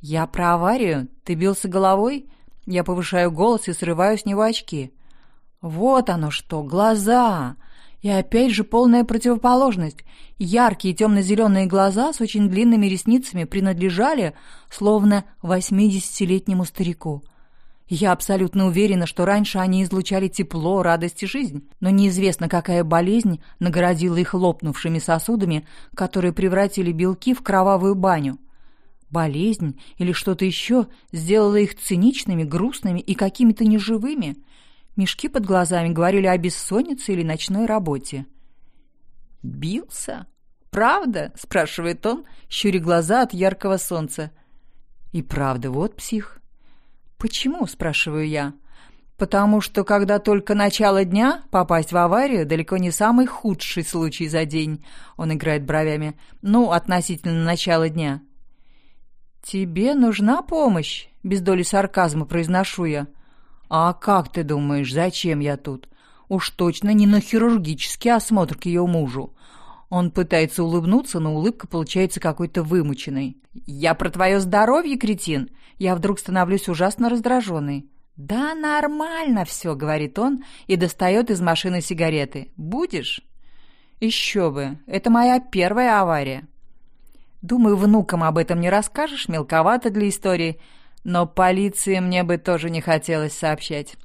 «Я про аварию? Ты бился головой?» Я повышаю голос и срываю с него очки. «Вот оно что, глаза!» И опять же полная противоположность. Яркие темно-зеленые глаза с очень длинными ресницами принадлежали, словно восьмидесятилетнему старику. Я абсолютно уверена, что раньше они излучали тепло, радость и жизнь, но неизвестно, какая болезнь нагородила их лопнувшими сосудами, которые превратили белки в кровавую баню. Болезнь или что-то еще сделала их циничными, грустными и какими-то неживыми – Мешки под глазами говорили о бессоннице или ночной работе. «Бился? Правда?» — спрашивает он, щуря глаза от яркого солнца. «И правда, вот псих». «Почему?» — спрашиваю я. «Потому что, когда только начало дня, попасть в аварию далеко не самый худший случай за день», — он играет бровями. «Ну, относительно начала дня». «Тебе нужна помощь?» — без доли сарказма произношу я. «А как ты думаешь, зачем я тут? Уж точно не на хирургический осмотр к ее мужу». Он пытается улыбнуться, но улыбка получается какой-то вымученной. «Я про твое здоровье, кретин!» Я вдруг становлюсь ужасно раздраженной. «Да нормально все», — говорит он и достает из машины сигареты. «Будешь?» «Еще бы! Это моя первая авария». «Думаю, внукам об этом не расскажешь, мелковато для истории. Но полиции мне бы тоже не хотелось сообщать.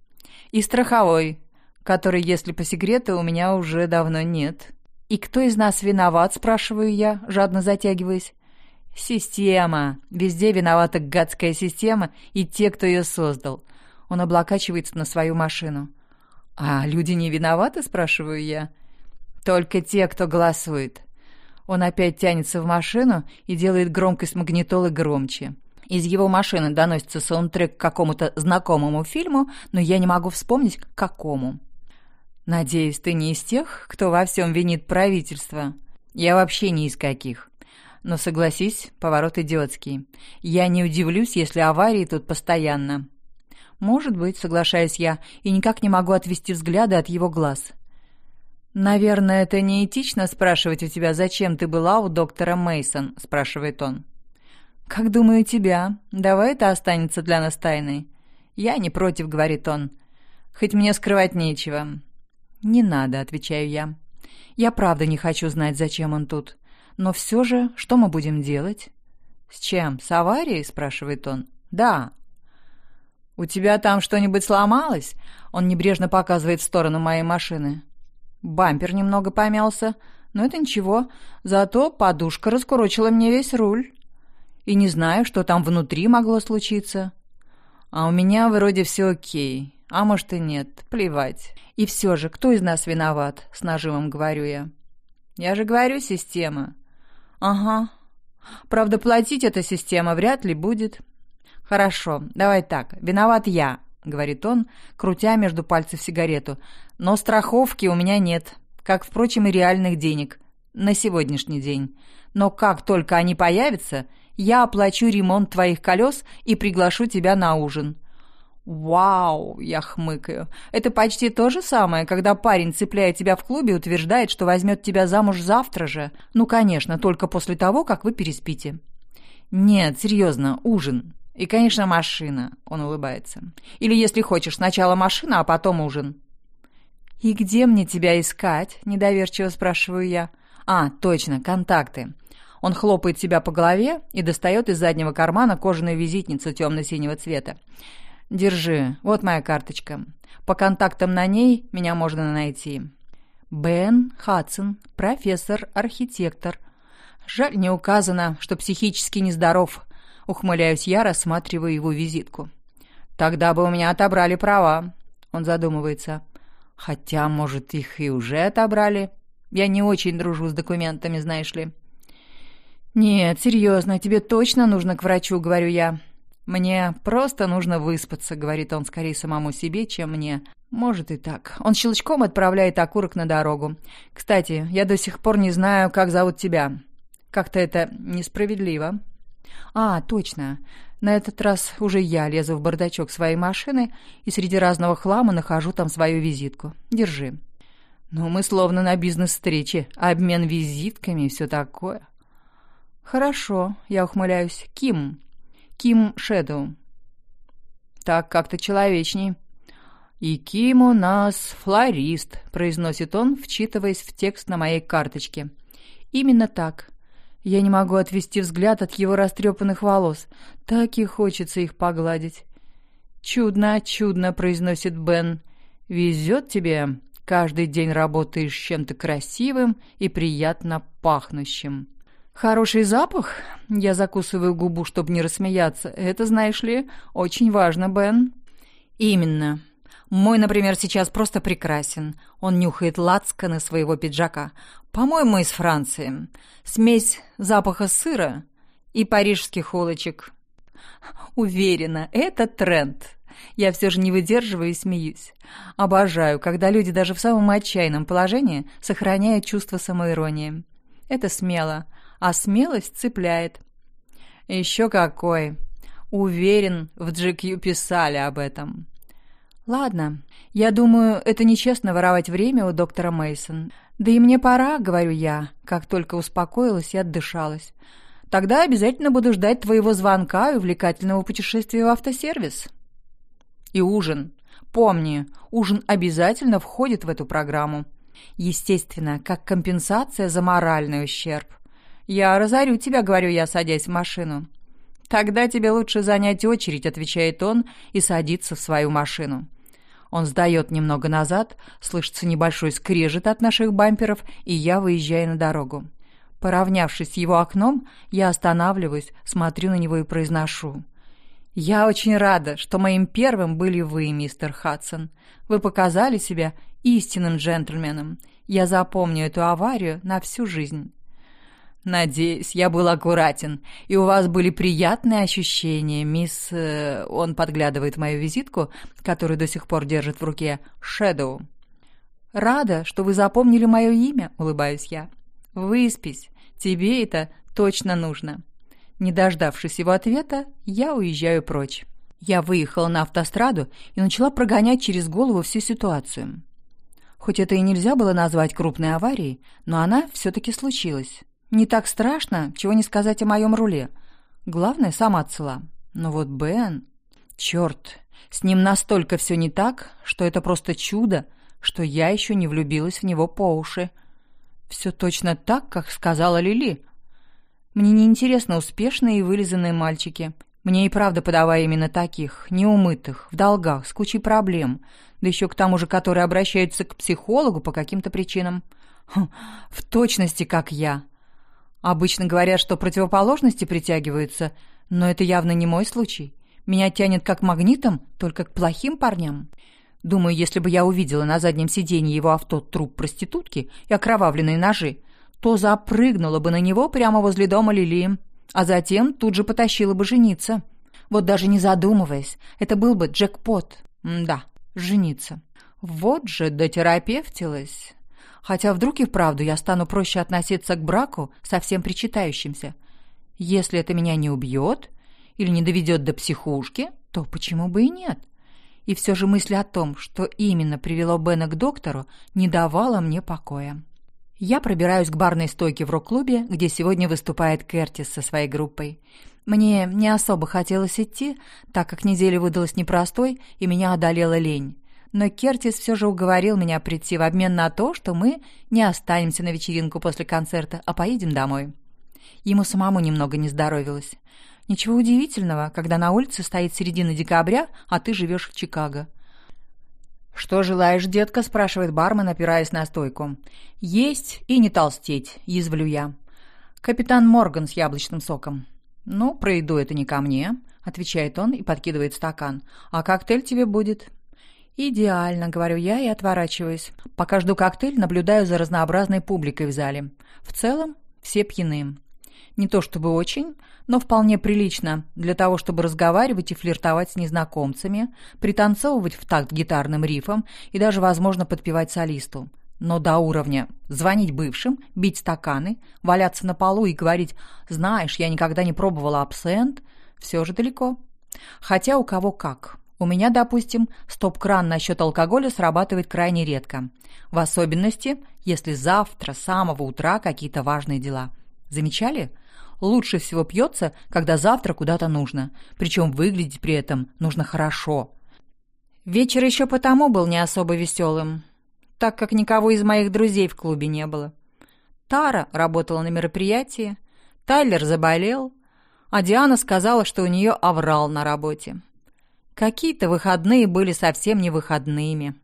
И страховой, который, если по секрету, у меня уже давно нет. «И кто из нас виноват?» – спрашиваю я, жадно затягиваясь. «Система. Везде виновата гадская система и те, кто ее создал». Он облокачивается на свою машину. «А люди не виноваты?» – спрашиваю я. «Только те, кто голосует». Он опять тянется в машину и делает громкость магнитолы громче. Из его машины доносится саундтрек к какому-то знакомому фильму, но я не могу вспомнить, к какому. «Надеюсь, ты не из тех, кто во всем винит правительство?» «Я вообще не из каких». Но согласись, поворот идиотский. Я не удивлюсь, если аварии тут постоянно. Может быть, соглашаюсь я, и никак не могу отвести взгляды от его глаз. Наверное, это неэтично спрашивать у тебя, зачем ты была у доктора Мейсон, спрашивает он. «Как думаю, тебя. Давай это останется для нас тайной». «Я не против», — говорит он. «Хоть мне скрывать нечего». «Не надо», — отвечаю я. «Я правда не хочу знать, зачем он тут. Но все же, что мы будем делать? «С чем? С аварией?» — спрашивает он. «Да». «У тебя там что-нибудь сломалось?» Он небрежно показывает в сторону моей машины. Бампер немного помялся, но это ничего. Зато подушка раскурочила мне весь руль. И не знаю, что там внутри могло случиться. А у меня вроде все окей. А может и нет, плевать. И все же, кто из нас виноват? С нажимом говорю я. Я же говорю, система. Ага. Правда, платить эта система вряд ли будет. Хорошо, давай так. Виноват я, говорит он, крутя между пальцев сигарету. Но страховки у меня нет, как, впрочем, и реальных денег. На сегодняшний день. Но как только они появятся, я оплачу ремонт твоих колес и приглашу тебя на ужин. «Вау!» — я хмыкаю. «Это почти то же самое, когда парень, цепляя тебя в клубе, утверждает, что возьмет тебя замуж завтра же. Ну, конечно, только после того, как вы переспите». «Нет, серьезно, ужин. И, конечно, машина», — он улыбается. «Или, если хочешь, сначала машина, а потом ужин». «И где мне тебя искать?» — недоверчиво спрашиваю я. «А, точно, контакты». Он хлопает себя по голове и достает из заднего кармана кожаную визитницу темно-синего цвета. Держи, вот моя карточка. По контактам на ней меня можно найти. Бен Хадсон, профессор-архитектор. Жаль, не указано, что психически нездоров. Ухмыляюсь я, рассматривая его визитку. Тогда бы у меня отобрали права. Он задумывается. Хотя, может, их и уже отобрали. Я не очень дружу с документами, знаешь ли. «Нет, серьезно, тебе точно нужно к врачу», — говорю я. «Мне просто нужно выспаться», — говорит он скорее самому себе, чем мне. Может и так. Он щелчком отправляет окурок на дорогу. «Кстати, я до сих пор не знаю, как зовут тебя. Как-то это несправедливо». «А, точно. На этот раз уже я лезу в бардачок своей машины и среди разного хлама нахожу там свою визитку. Держи». «Ну, мы словно на бизнес-встрече. Обмен визитками и все такое». «Хорошо», — я ухмыляюсь. «Ким?» Ким Шэдоу. Так как-то человечней. «И Ким у нас флорист», — произносит он, вчитываясь в текст на моей карточке. «Именно так. Я не могу отвести взгляд от его растрепанных волос. Так и хочется их погладить». «Чудно, чудно», — произносит Бен. «Везет тебе. Каждый день работаешь чем-то красивым и приятно пахнущим». «Хороший запах?» Я закусываю губу, чтобы не рассмеяться. «Это, знаешь ли, очень важно, Бен». «Именно. Мой, например, сейчас просто прекрасен. Он нюхает лацканы своего пиджака. По-моему, из Франции. Смесь запаха сыра и парижских улочек». Уверена, это тренд. Я все же не выдерживаю и смеюсь. Обожаю, когда люди даже в самом отчаянном положении сохраняют чувство самоиронии. Это смело а смелость цепляет. Еще какой. Уверен, в GQ писали об этом. Ладно, я думаю, это нечестно воровать время у доктора Мейсон. Да и мне пора, говорю я, как только успокоилась и отдышалась. Тогда обязательно буду ждать твоего звонка и увлекательного путешествия в автосервис. И ужин. Помни, ужин обязательно входит в эту программу. Естественно, как компенсация за моральный ущерб. «Я разорю тебя», — говорю я, садясь в машину. «Тогда тебе лучше занять очередь», — отвечает он и садится в свою машину. Он сдает немного назад, слышится небольшой скрежет от наших бамперов, и я выезжаю на дорогу. Поравнявшись с его окном, я останавливаюсь, смотрю на него и произношу. «Я очень рада, что моим первым были вы, мистер Хадсон. Вы показали себя истинным джентльменом. Я запомню эту аварию на всю жизнь». «Надеюсь, я был аккуратен, и у вас были приятные ощущения, мисс...» э, Он подглядывает мою визитку, которую до сих пор держит в руке, «Шэдоу». «Рада, что вы запомнили мое имя», — улыбаюсь я. «Выспись, тебе это точно нужно». Не дождавшись его ответа, я уезжаю прочь. Я выехала на автостраду и начала прогонять через голову всю ситуацию. Хоть это и нельзя было назвать крупной аварией, но она все-таки случилась. Не так страшно, чего не сказать о моем руле. Главное, сама цела. Но вот Бен... Черт, с ним настолько все не так, что это просто чудо, что я еще не влюбилась в него по уши. Все точно так, как сказала Лили. Мне не интересно успешные и вылизанные мальчики. Мне и правда подавая именно таких, неумытых, в долгах, с кучей проблем, да еще к тому же, которые обращаются к психологу по каким-то причинам. Хм, в точности, как я. Обычно говорят, что противоположности притягиваются, но это явно не мой случай. Меня тянет как магнитом, только к плохим парням. Думаю, если бы я увидела на заднем сиденье его авто труп проститутки и окровавленные ножи, то запрыгнула бы на него прямо возле дома Лилии, а затем тут же потащила бы жениться. Вот даже не задумываясь, это был бы джекпот. М да, жениться. Вот же дотерапевтилась. Хотя вдруг и вправду я стану проще относиться к браку со всем причитающимся. Если это меня не убьет или не доведет до психушки, то почему бы и нет? И все же мысль о том, что именно привело Бена к доктору, не давала мне покоя. Я пробираюсь к барной стойке в рок-клубе, где сегодня выступает Кертис со своей группой. Мне не особо хотелось идти, так как неделя выдалась непростой, и меня одолела лень. Но Кертис все же уговорил меня прийти в обмен на то, что мы не останемся на вечеринку после концерта, а поедем домой. Ему самому немного не здоровилось. Ничего удивительного, когда на улице стоит середина декабря, а ты живешь в Чикаго. «Что желаешь, детка?» – спрашивает бармен, опираясь на стойку. «Есть и не толстеть», – язвлю я. «Капитан Морган с яблочным соком». «Ну, про еду это не ко мне», – отвечает он и подкидывает стакан. «А коктейль тебе будет?» «Идеально», — говорю я и отворачиваюсь. Пока жду коктейль, наблюдаю за разнообразной публикой в зале. В целом, все пьяны. Не то чтобы очень, но вполне прилично для того, чтобы разговаривать и флиртовать с незнакомцами, пританцовывать в такт гитарным рифом и даже, возможно, подпевать солисту. Но до уровня звонить бывшим, бить стаканы, валяться на полу и говорить «Знаешь, я никогда не пробовала абсент» все же далеко. Хотя у кого как. У меня, допустим, стоп-кран насчет алкоголя срабатывает крайне редко. В особенности, если завтра с самого утра какие-то важные дела. Замечали? лучше всего пьется, когда завтра куда-то нужно. Причем выглядеть при этом нужно хорошо. Вечер еще потому был не особо веселым, так как никого из моих друзей в клубе не было. Тара работала на мероприятии, Тайлер заболел, а Диана сказала, что у нее аврал на работе. Какие-то выходные были совсем не выходными.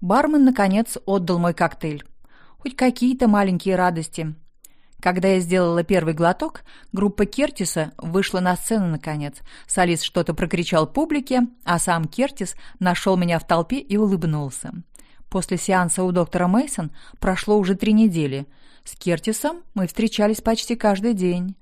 Бармен, наконец, отдал мой коктейль. Хоть какие-то маленькие радости – когда я сделала первый глоток, группа Кертиса вышла на сцену наконец. Солист что-то прокричал публике, а сам Кертис нашел меня в толпе и улыбнулся. После сеанса у доктора Мейсон прошло уже три недели. С Кертисом мы встречались почти каждый день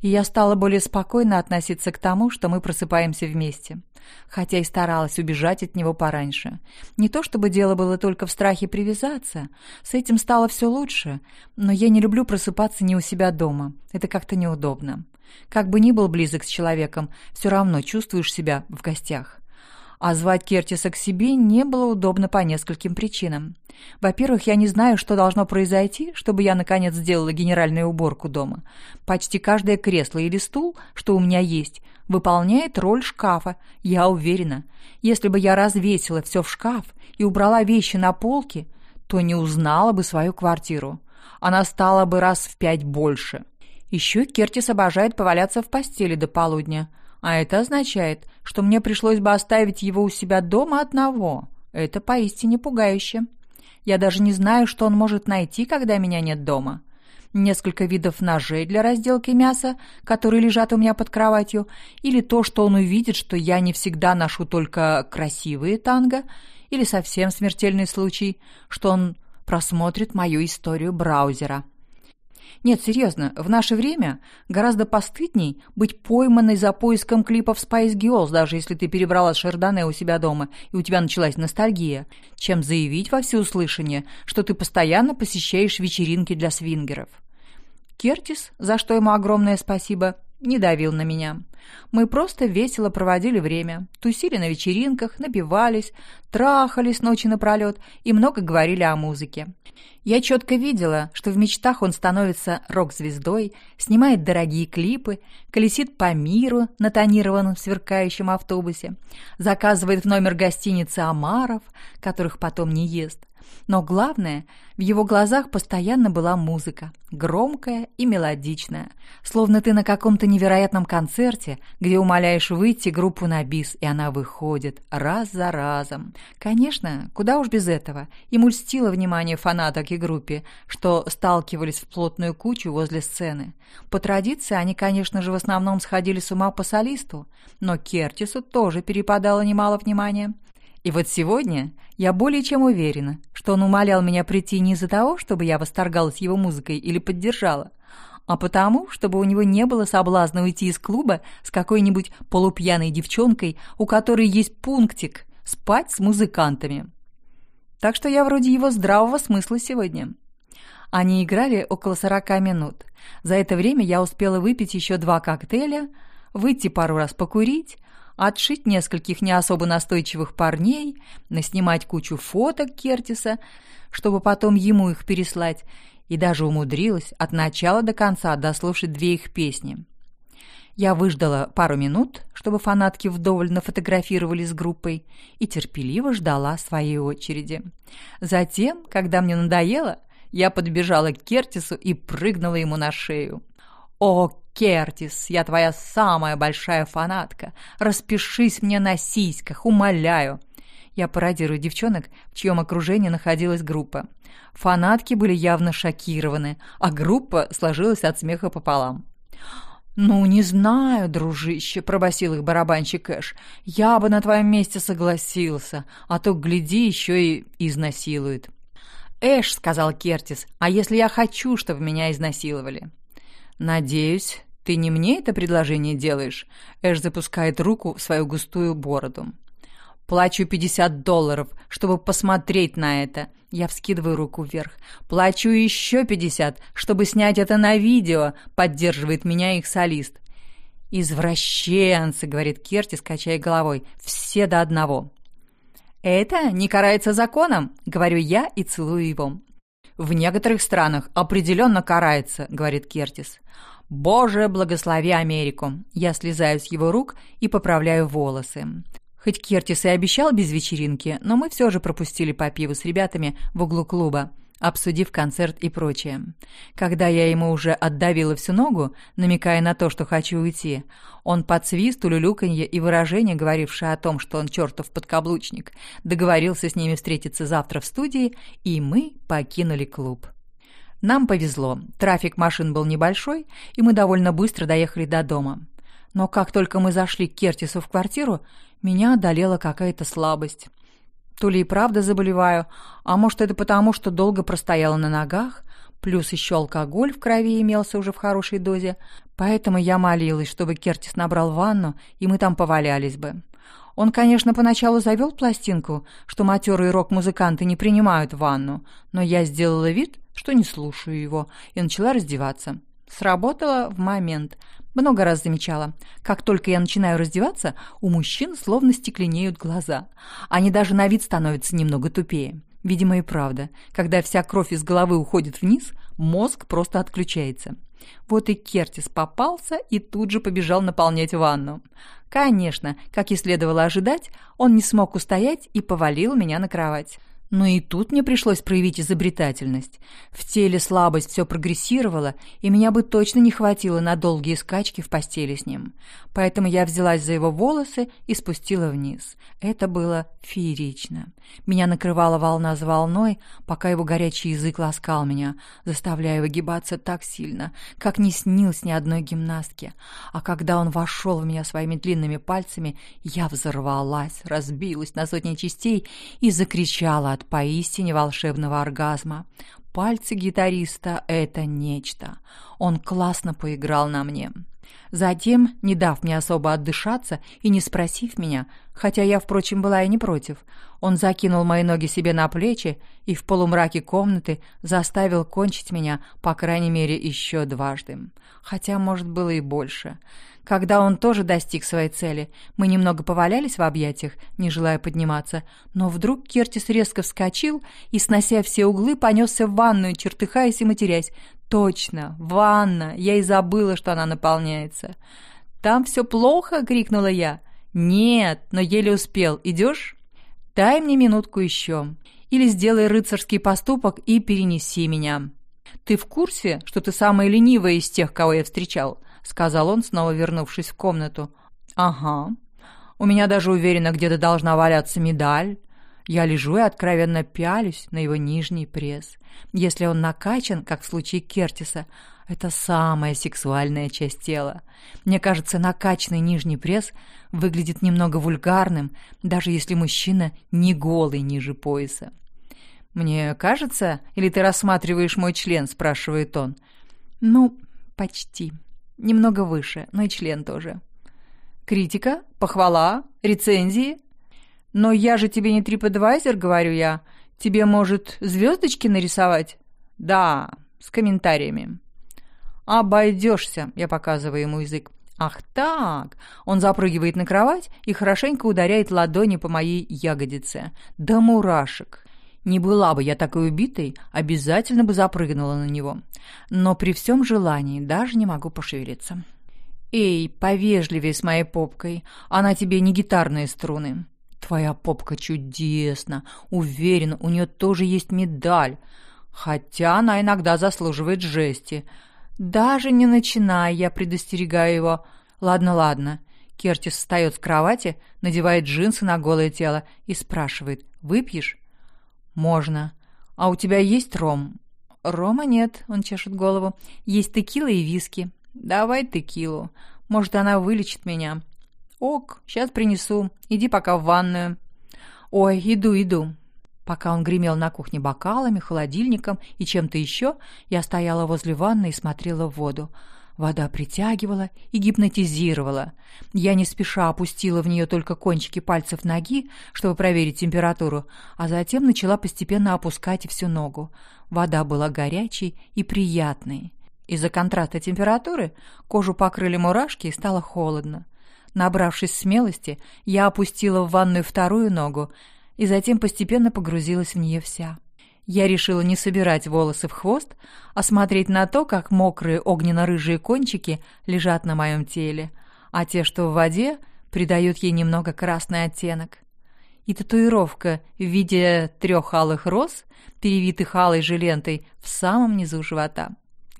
и я стала более спокойно относиться к тому, что мы просыпаемся вместе. Хотя и старалась убежать от него пораньше. Не то чтобы дело было только в страхе привязаться. С этим стало все лучше. Но я не люблю просыпаться не у себя дома. Это как-то неудобно. Как бы ни был близок с человеком, все равно чувствуешь себя в гостях. А звать Кертиса к себе не было удобно по нескольким причинам. Во-первых, я не знаю, что должно произойти, чтобы я, наконец, сделала генеральную уборку дома. Почти каждое кресло или стул, что у меня есть, выполняет роль шкафа, я уверена. Если бы я развесила все в шкаф и убрала вещи на полке, то не узнала бы свою квартиру. Она стала бы раз в пять больше. Еще Кертис обожает поваляться в постели до полудня – а это означает, что мне пришлось бы оставить его у себя дома одного. Это поистине пугающе. Я даже не знаю, что он может найти, когда меня нет дома. Несколько видов ножей для разделки мяса, которые лежат у меня под кроватью, или то, что он увидит, что я не всегда ношу только красивые танго, или совсем смертельный случай, что он просмотрит мою историю браузера. Нет, серьезно, в наше время гораздо постыдней быть пойманной за поиском клипов Spice Girls, даже если ты перебрала Шардоне у себя дома и у тебя началась ностальгия, чем заявить во всеуслышание, что ты постоянно посещаешь вечеринки для свингеров. Кертис, за что ему огромное спасибо, не давил на меня. Мы просто весело проводили время, тусили на вечеринках, напивались, трахались ночи напролет и много говорили о музыке. Я четко видела, что в мечтах он становится рок-звездой, снимает дорогие клипы, колесит по миру на тонированном сверкающем автобусе, заказывает в номер гостиницы омаров, которых потом не ест, но главное, в его глазах постоянно была музыка, громкая и мелодичная, словно ты на каком-то невероятном концерте, где умоляешь выйти группу на бис, и она выходит раз за разом. Конечно, куда уж без этого. Ему льстило внимание фанаток и группе, что сталкивались в плотную кучу возле сцены. По традиции они, конечно же, в основном сходили с ума по солисту, но Кертису тоже перепадало немало внимания. И вот сегодня я более чем уверена, что он умолял меня прийти не из-за того, чтобы я восторгалась его музыкой или поддержала, а потому, чтобы у него не было соблазна уйти из клуба с какой-нибудь полупьяной девчонкой, у которой есть пунктик «спать с музыкантами». Так что я вроде его здравого смысла сегодня. Они играли около сорока минут. За это время я успела выпить еще два коктейля, выйти пару раз покурить, отшить нескольких не особо настойчивых парней, наснимать кучу фоток Кертиса, чтобы потом ему их переслать, и даже умудрилась от начала до конца дослушать две их песни. Я выждала пару минут, чтобы фанатки вдоволь нафотографировали с группой, и терпеливо ждала своей очереди. Затем, когда мне надоело, я подбежала к Кертису и прыгнула ему на шею. «О, Кертис, я твоя самая большая фанатка. Распишись мне на сиськах, умоляю!» Я пародирую девчонок, в чьем окружении находилась группа. Фанатки были явно шокированы, а группа сложилась от смеха пополам. «Ну, не знаю, дружище», — пробасил их барабанщик Эш. «Я бы на твоем месте согласился, а то, гляди, еще и изнасилует». «Эш», — сказал Кертис, — «а если я хочу, чтобы меня изнасиловали?» «Надеюсь, ты не мне это предложение делаешь?» Эш запускает руку в свою густую бороду. «Плачу 50 долларов, чтобы посмотреть на это». Я вскидываю руку вверх. «Плачу еще 50, чтобы снять это на видео», — поддерживает меня их солист. «Извращенцы», — говорит Кертис, качая головой, — «все до одного». «Это не карается законом», — говорю я и целую его. «В некоторых странах определенно карается», — говорит Кертис. «Боже, благослови Америку!» Я слезаю с его рук и поправляю волосы. Хоть Кертис и обещал без вечеринки, но мы все же пропустили по пиву с ребятами в углу клуба обсудив концерт и прочее. Когда я ему уже отдавила всю ногу, намекая на то, что хочу уйти, он под свист, улюлюканье и выражение, говорившее о том, что он чертов подкаблучник, договорился с ними встретиться завтра в студии, и мы покинули клуб. Нам повезло, трафик машин был небольшой, и мы довольно быстро доехали до дома. Но как только мы зашли к Кертису в квартиру, меня одолела какая-то слабость. То ли и правда заболеваю, а может, это потому, что долго простояла на ногах, плюс еще алкоголь в крови имелся уже в хорошей дозе, поэтому я молилась, чтобы Кертис набрал ванну, и мы там повалялись бы. Он, конечно, поначалу завел пластинку, что матерые рок-музыканты не принимают ванну, но я сделала вид, что не слушаю его, и начала раздеваться. Сработало в момент. Много раз замечала. Как только я начинаю раздеваться, у мужчин словно стекленеют глаза. Они даже на вид становятся немного тупее. Видимо и правда. Когда вся кровь из головы уходит вниз, мозг просто отключается. Вот и Кертис попался и тут же побежал наполнять ванну. Конечно, как и следовало ожидать, он не смог устоять и повалил меня на кровать. Но и тут мне пришлось проявить изобретательность. В теле слабость все прогрессировала, и меня бы точно не хватило на долгие скачки в постели с ним. Поэтому я взялась за его волосы и спустила вниз. Это было феерично. Меня накрывала волна за волной, пока его горячий язык ласкал меня, заставляя выгибаться так сильно, как не снилось ни одной гимнастки. А когда он вошел в меня своими длинными пальцами, я взорвалась, разбилась на сотни частей и закричала поистине волшебного оргазма. Пальцы гитариста — это нечто. Он классно поиграл на мне. Затем, не дав мне особо отдышаться и не спросив меня, хотя я, впрочем, была и не против, он закинул мои ноги себе на плечи и в полумраке комнаты заставил кончить меня, по крайней мере, еще дважды. Хотя, может, было и больше. Когда он тоже достиг своей цели, мы немного повалялись в объятиях, не желая подниматься, но вдруг Кертис резко вскочил и, снося все углы, понесся в ванную, чертыхаясь и матерясь. «Точно, ванна! Я и забыла, что она наполняется!» «Там все плохо?» — крикнула я. «Нет, но еле успел. Идешь?» «Дай мне минутку еще. Или сделай рыцарский поступок и перенеси меня». «Ты в курсе, что ты самая ленивая из тех, кого я встречал?» — сказал он, снова вернувшись в комнату. «Ага. У меня даже уверенно где-то должна валяться медаль. Я лежу и откровенно пялюсь на его нижний пресс. Если он накачан, как в случае Кертиса, это самая сексуальная часть тела. Мне кажется, накачанный нижний пресс выглядит немного вульгарным, даже если мужчина не голый ниже пояса. «Мне кажется, или ты рассматриваешь мой член?» – спрашивает он. «Ну, почти. Немного выше, но и член тоже». «Критика? Похвала? Рецензии?» «Но я же тебе не TripAdvisor, — говорю я. Тебе, может, звездочки нарисовать?» «Да, с комментариями». «Обойдешься», — я показываю ему язык. «Ах так!» Он запрыгивает на кровать и хорошенько ударяет ладони по моей ягодице. «Да мурашек!» Не была бы я такой убитой, обязательно бы запрыгнула на него. Но при всем желании даже не могу пошевелиться. «Эй, повежливее с моей попкой, она тебе не гитарные струны». Твоя попка чудесна. Уверен, у нее тоже есть медаль. Хотя она иногда заслуживает жести. Даже не начинай, я предостерегаю его. Ладно, ладно. Кертис встает с кровати, надевает джинсы на голое тело и спрашивает. «Выпьешь?» «Можно. А у тебя есть ром?» «Рома нет», — он чешет голову. «Есть текила и виски. Давай текилу. Может, она вылечит меня». «Ок, сейчас принесу. Иди пока в ванную». «Ой, иду, иду». Пока он гремел на кухне бокалами, холодильником и чем-то еще, я стояла возле ванны и смотрела в воду. Вода притягивала и гипнотизировала. Я не спеша опустила в нее только кончики пальцев ноги, чтобы проверить температуру, а затем начала постепенно опускать всю ногу. Вода была горячей и приятной. Из-за контраста температуры кожу покрыли мурашки и стало холодно. Набравшись смелости, я опустила в ванную вторую ногу и затем постепенно погрузилась в нее вся. Я решила не собирать волосы в хвост, а смотреть на то, как мокрые огненно-рыжие кончики лежат на моем теле, а те, что в воде, придают ей немного красный оттенок. И татуировка в виде трех алых роз, перевитых алой же лентой, в самом низу живота.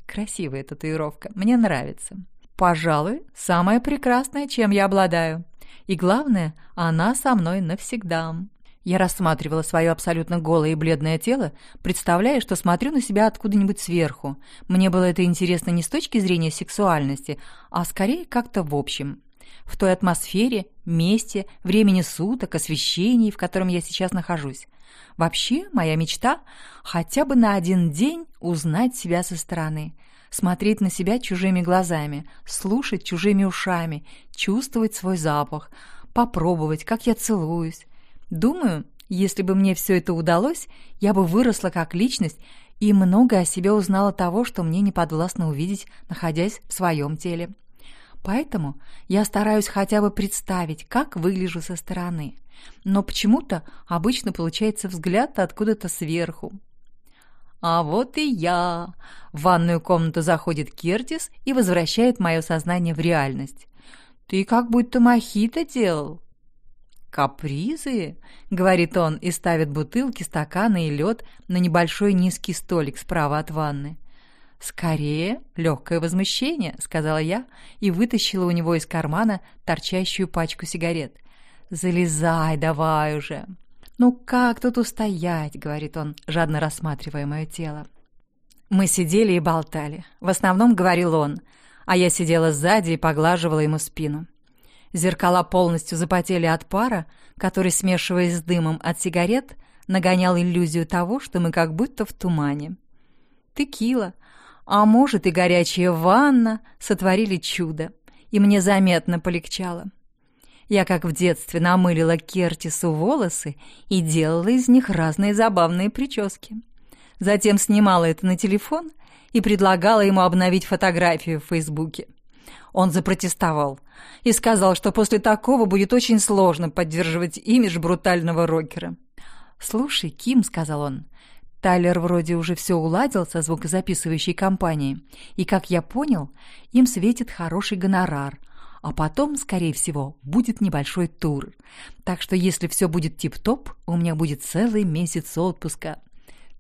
Красивая татуировка, мне нравится. Пожалуй, самое прекрасное, чем я обладаю. И главное, она со мной навсегда. Я рассматривала свое абсолютно голое и бледное тело, представляя, что смотрю на себя откуда-нибудь сверху. Мне было это интересно не с точки зрения сексуальности, а скорее как-то в общем. В той атмосфере, месте, времени суток, освещении, в котором я сейчас нахожусь. Вообще, моя мечта – хотя бы на один день узнать себя со стороны – смотреть на себя чужими глазами, слушать чужими ушами, чувствовать свой запах, попробовать, как я целуюсь. Думаю, если бы мне все это удалось, я бы выросла как личность и много о себе узнала того, что мне не подвластно увидеть, находясь в своем теле. Поэтому я стараюсь хотя бы представить, как выгляжу со стороны. Но почему-то обычно получается взгляд откуда-то сверху, «А вот и я!» В ванную комнату заходит Кертис и возвращает мое сознание в реальность. «Ты как будто мохито делал». «Капризы?» — говорит он и ставит бутылки, стаканы и лед на небольшой низкий столик справа от ванны. «Скорее, легкое возмущение», — сказала я и вытащила у него из кармана торчащую пачку сигарет. «Залезай давай уже!» «Ну как тут устоять?» — говорит он, жадно рассматривая мое тело. Мы сидели и болтали. В основном говорил он, а я сидела сзади и поглаживала ему спину. Зеркала полностью запотели от пара, который, смешиваясь с дымом от сигарет, нагонял иллюзию того, что мы как будто в тумане. Текила, а может и горячая ванна сотворили чудо. и мне заметно полегчало. Я, как в детстве, намылила Кертису волосы и делала из них разные забавные прически. Затем снимала это на телефон и предлагала ему обновить фотографию в Фейсбуке. Он запротестовал и сказал, что после такого будет очень сложно поддерживать имидж брутального рокера. «Слушай, Ким», — сказал он, — «Тайлер вроде уже все уладил со звукозаписывающей компанией, и, как я понял, им светит хороший гонорар, а потом, скорее всего, будет небольшой тур. Так что если все будет тип-топ, у меня будет целый месяц отпуска.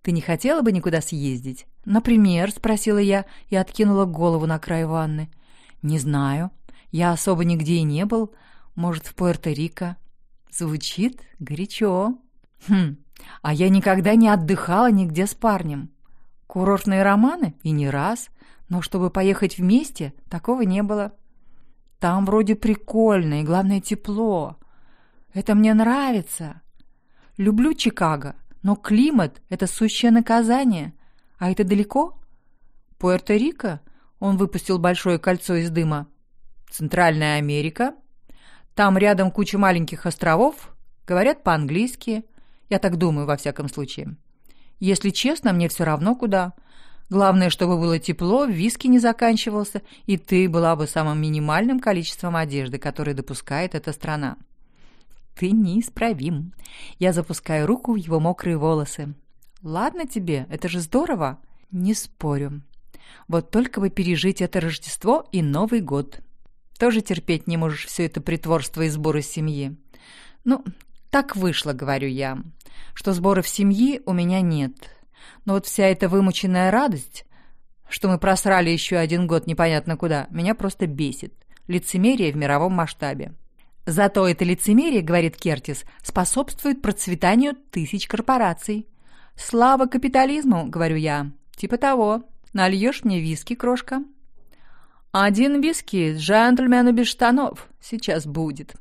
Ты не хотела бы никуда съездить? Например, спросила я и откинула голову на край ванны. Не знаю. Я особо нигде и не был. Может, в Пуэрто-Рико. Звучит горячо. Хм, а я никогда не отдыхала нигде с парнем. Курортные романы? И не раз. Но чтобы поехать вместе, такого не было. Там вроде прикольно и, главное, тепло. Это мне нравится. Люблю Чикаго, но климат — это сущее наказание. А это далеко? Пуэрто-Рико? Он выпустил большое кольцо из дыма. Центральная Америка. Там рядом куча маленьких островов. Говорят по-английски. Я так думаю, во всяком случае. Если честно, мне все равно куда. Главное, чтобы было тепло, виски не заканчивался, и ты была бы самым минимальным количеством одежды, которое допускает эта страна. Ты неисправим. Я запускаю руку в его мокрые волосы. Ладно тебе, это же здорово. Не спорю. Вот только бы пережить это Рождество и Новый год. Тоже терпеть не можешь все это притворство и сборы семьи. Ну, так вышло, говорю я, что сборов семьи у меня нет. Но вот вся эта вымученная радость, что мы просрали еще один год непонятно куда, меня просто бесит. Лицемерие в мировом масштабе. Зато это лицемерие, говорит Кертис, способствует процветанию тысяч корпораций. Слава капитализму, говорю я. Типа того. Нальешь мне виски, крошка? Один виски джентльмену без штанов сейчас будет.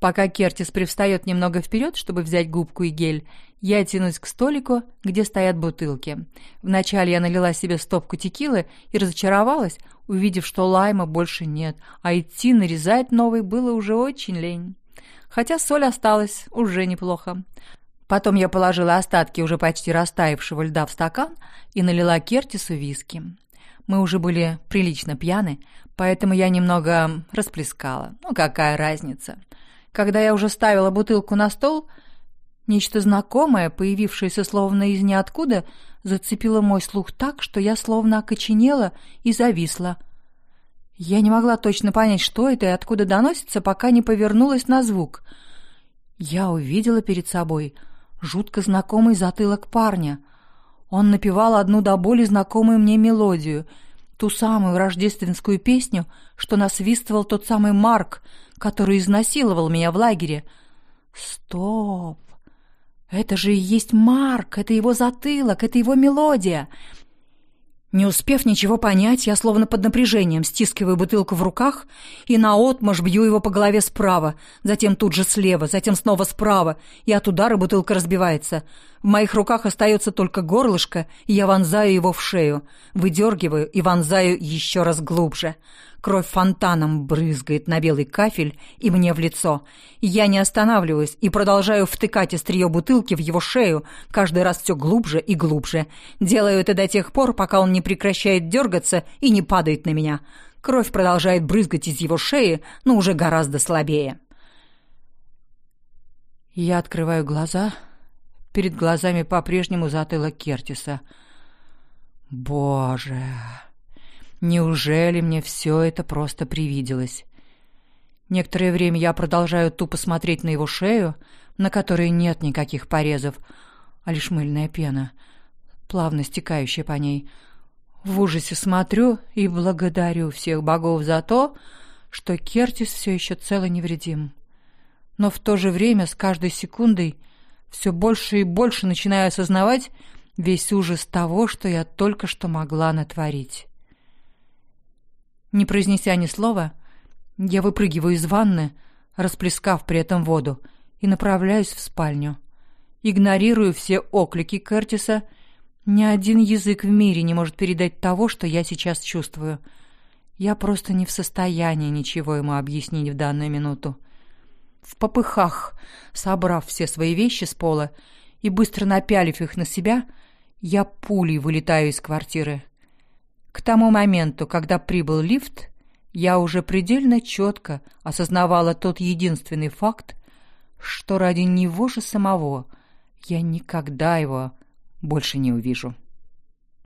Пока Кертис привстает немного вперед, чтобы взять губку и гель, я тянусь к столику, где стоят бутылки. Вначале я налила себе стопку текилы и разочаровалась, увидев, что лайма больше нет, а идти нарезать новый было уже очень лень. Хотя соль осталась, уже неплохо. Потом я положила остатки уже почти растаявшего льда в стакан и налила Кертису виски. Мы уже были прилично пьяны, поэтому я немного расплескала. Ну, какая разница? Когда я уже ставила бутылку на стол, нечто знакомое, появившееся словно из ниоткуда, зацепило мой слух так, что я словно окоченела и зависла. Я не могла точно понять, что это и откуда доносится, пока не повернулась на звук. Я увидела перед собой жутко знакомый затылок парня. Он напевал одну до боли знакомую мне мелодию, ту самую рождественскую песню, что насвистывал тот самый Марк, который изнасиловал меня в лагере. Стоп! Это же и есть Марк, это его затылок, это его мелодия. Не успев ничего понять, я словно под напряжением стискиваю бутылку в руках и наотмашь бью его по голове справа, затем тут же слева, затем снова справа, и от удара бутылка разбивается. В моих руках остается только горлышко, и я вонзаю его в шею, выдергиваю и вонзаю еще раз глубже. Кровь фонтаном брызгает на белый кафель и мне в лицо. Я не останавливаюсь и продолжаю втыкать острие бутылки в его шею, каждый раз все глубже и глубже. Делаю это до тех пор, пока он не прекращает дергаться и не падает на меня. Кровь продолжает брызгать из его шеи, но уже гораздо слабее. Я открываю глаза. Перед глазами по-прежнему затылок Кертиса. «Боже!» Неужели мне все это просто привиделось? Некоторое время я продолжаю тупо смотреть на его шею, на которой нет никаких порезов, а лишь мыльная пена, плавно стекающая по ней. В ужасе смотрю и благодарю всех богов за то, что Кертис все еще цел и невредим. Но в то же время с каждой секундой все больше и больше начинаю осознавать весь ужас того, что я только что могла натворить. Не произнеся ни слова, я выпрыгиваю из ванны, расплескав при этом воду, и направляюсь в спальню. Игнорирую все оклики Кертиса. Ни один язык в мире не может передать того, что я сейчас чувствую. Я просто не в состоянии ничего ему объяснить в данную минуту. В попыхах, собрав все свои вещи с пола и быстро напялив их на себя, я пулей вылетаю из квартиры. К тому моменту, когда прибыл лифт, я уже предельно четко осознавала тот единственный факт, что ради него же самого я никогда его больше не увижу.